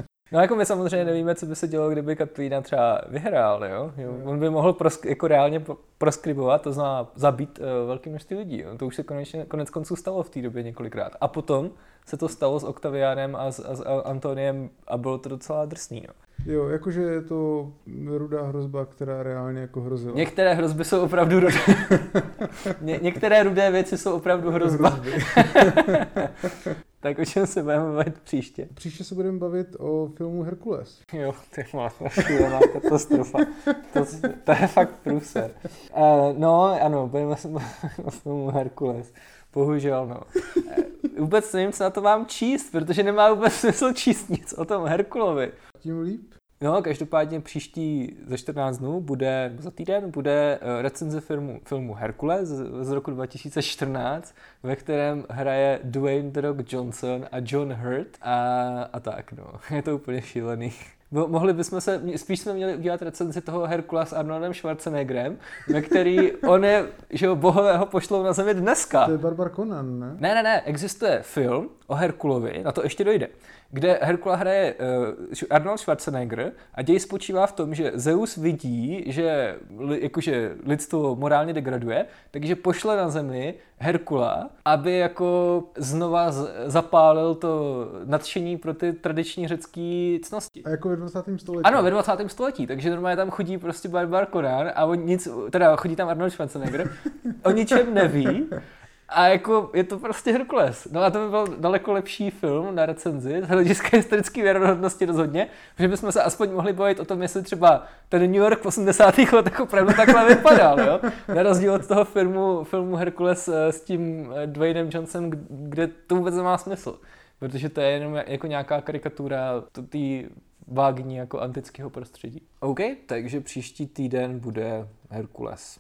A: No jako my samozřejmě nevíme, co by se dělo, kdyby Katlína třeba vyhrál, jo? On by mohl prosk- jako reálně proskribovat, to znamená zabít uh, velké množství lidí. Jo? To už se konečně, konec konců stalo v té době několikrát. A potom se to stalo s Octavianem a s, a s Antoniem a bylo to docela drsný. No.
B: Jo, jakože je to rudá hrozba, která reálně jako hrozila.
A: Některé hrozby jsou opravdu rudé. Ně- některé rudé věci jsou opravdu hrozba. tak o čem se budeme bavit příště?
B: Příště se budeme bavit o filmu Herkules.
A: Jo, ty má šílená katastrofa. To, to je fakt průser. Uh, no, ano, budeme se bavit o filmu Herkules. Bohužel, no. Uh, vůbec nevím, co na to mám číst, protože nemá vůbec smysl číst nic o tom Herkulovi.
B: Tím líp.
A: No, každopádně příští za 14 dnů bude, za týden, bude eh, recenze filmu, filmu Herkules z, z roku 2014, ve kterém hraje Dwayne The Rock Johnson a John Hurt a, a tak, no. Je to úplně šílený. Bo, mohli bychom se, spíš jsme měli udělat recenzi toho Herkula s Arnoldem Schwarzeneggerem, ve který on je, že jo, bohové ho pošlou na zemi dneska.
B: To je Barbar Conan, ne?
A: Ne, ne, ne, existuje film o Herkulovi, na to ještě dojde kde Herkula hraje uh, Arnold Schwarzenegger a děj spočívá v tom, že Zeus vidí, že li, jakože lidstvo morálně degraduje, takže pošle na zemi Herkula, aby jako znova z, zapálil to nadšení pro ty tradiční řecké cnosti.
B: A jako ve 20. století.
A: Ano, ve 20. století, takže normálně tam chodí prostě Barbar Conan a on nic, teda chodí tam Arnold Schwarzenegger, o ničem neví a jako je to prostě Herkules. No a to by byl daleko lepší film na recenzi, z hlediska historické věrohodnosti rozhodně, že bychom se aspoň mohli bavit o tom, jestli třeba ten New York v 80. letech opravdu takhle vypadal, jo? Na rozdíl od toho filmu, filmu Herkules eh, s tím eh, Dwaynem Johnsonem, kde to vůbec nemá smysl. Protože to je jenom jako nějaká karikatura té vágní jako antického prostředí. OK, takže příští týden bude Herkules.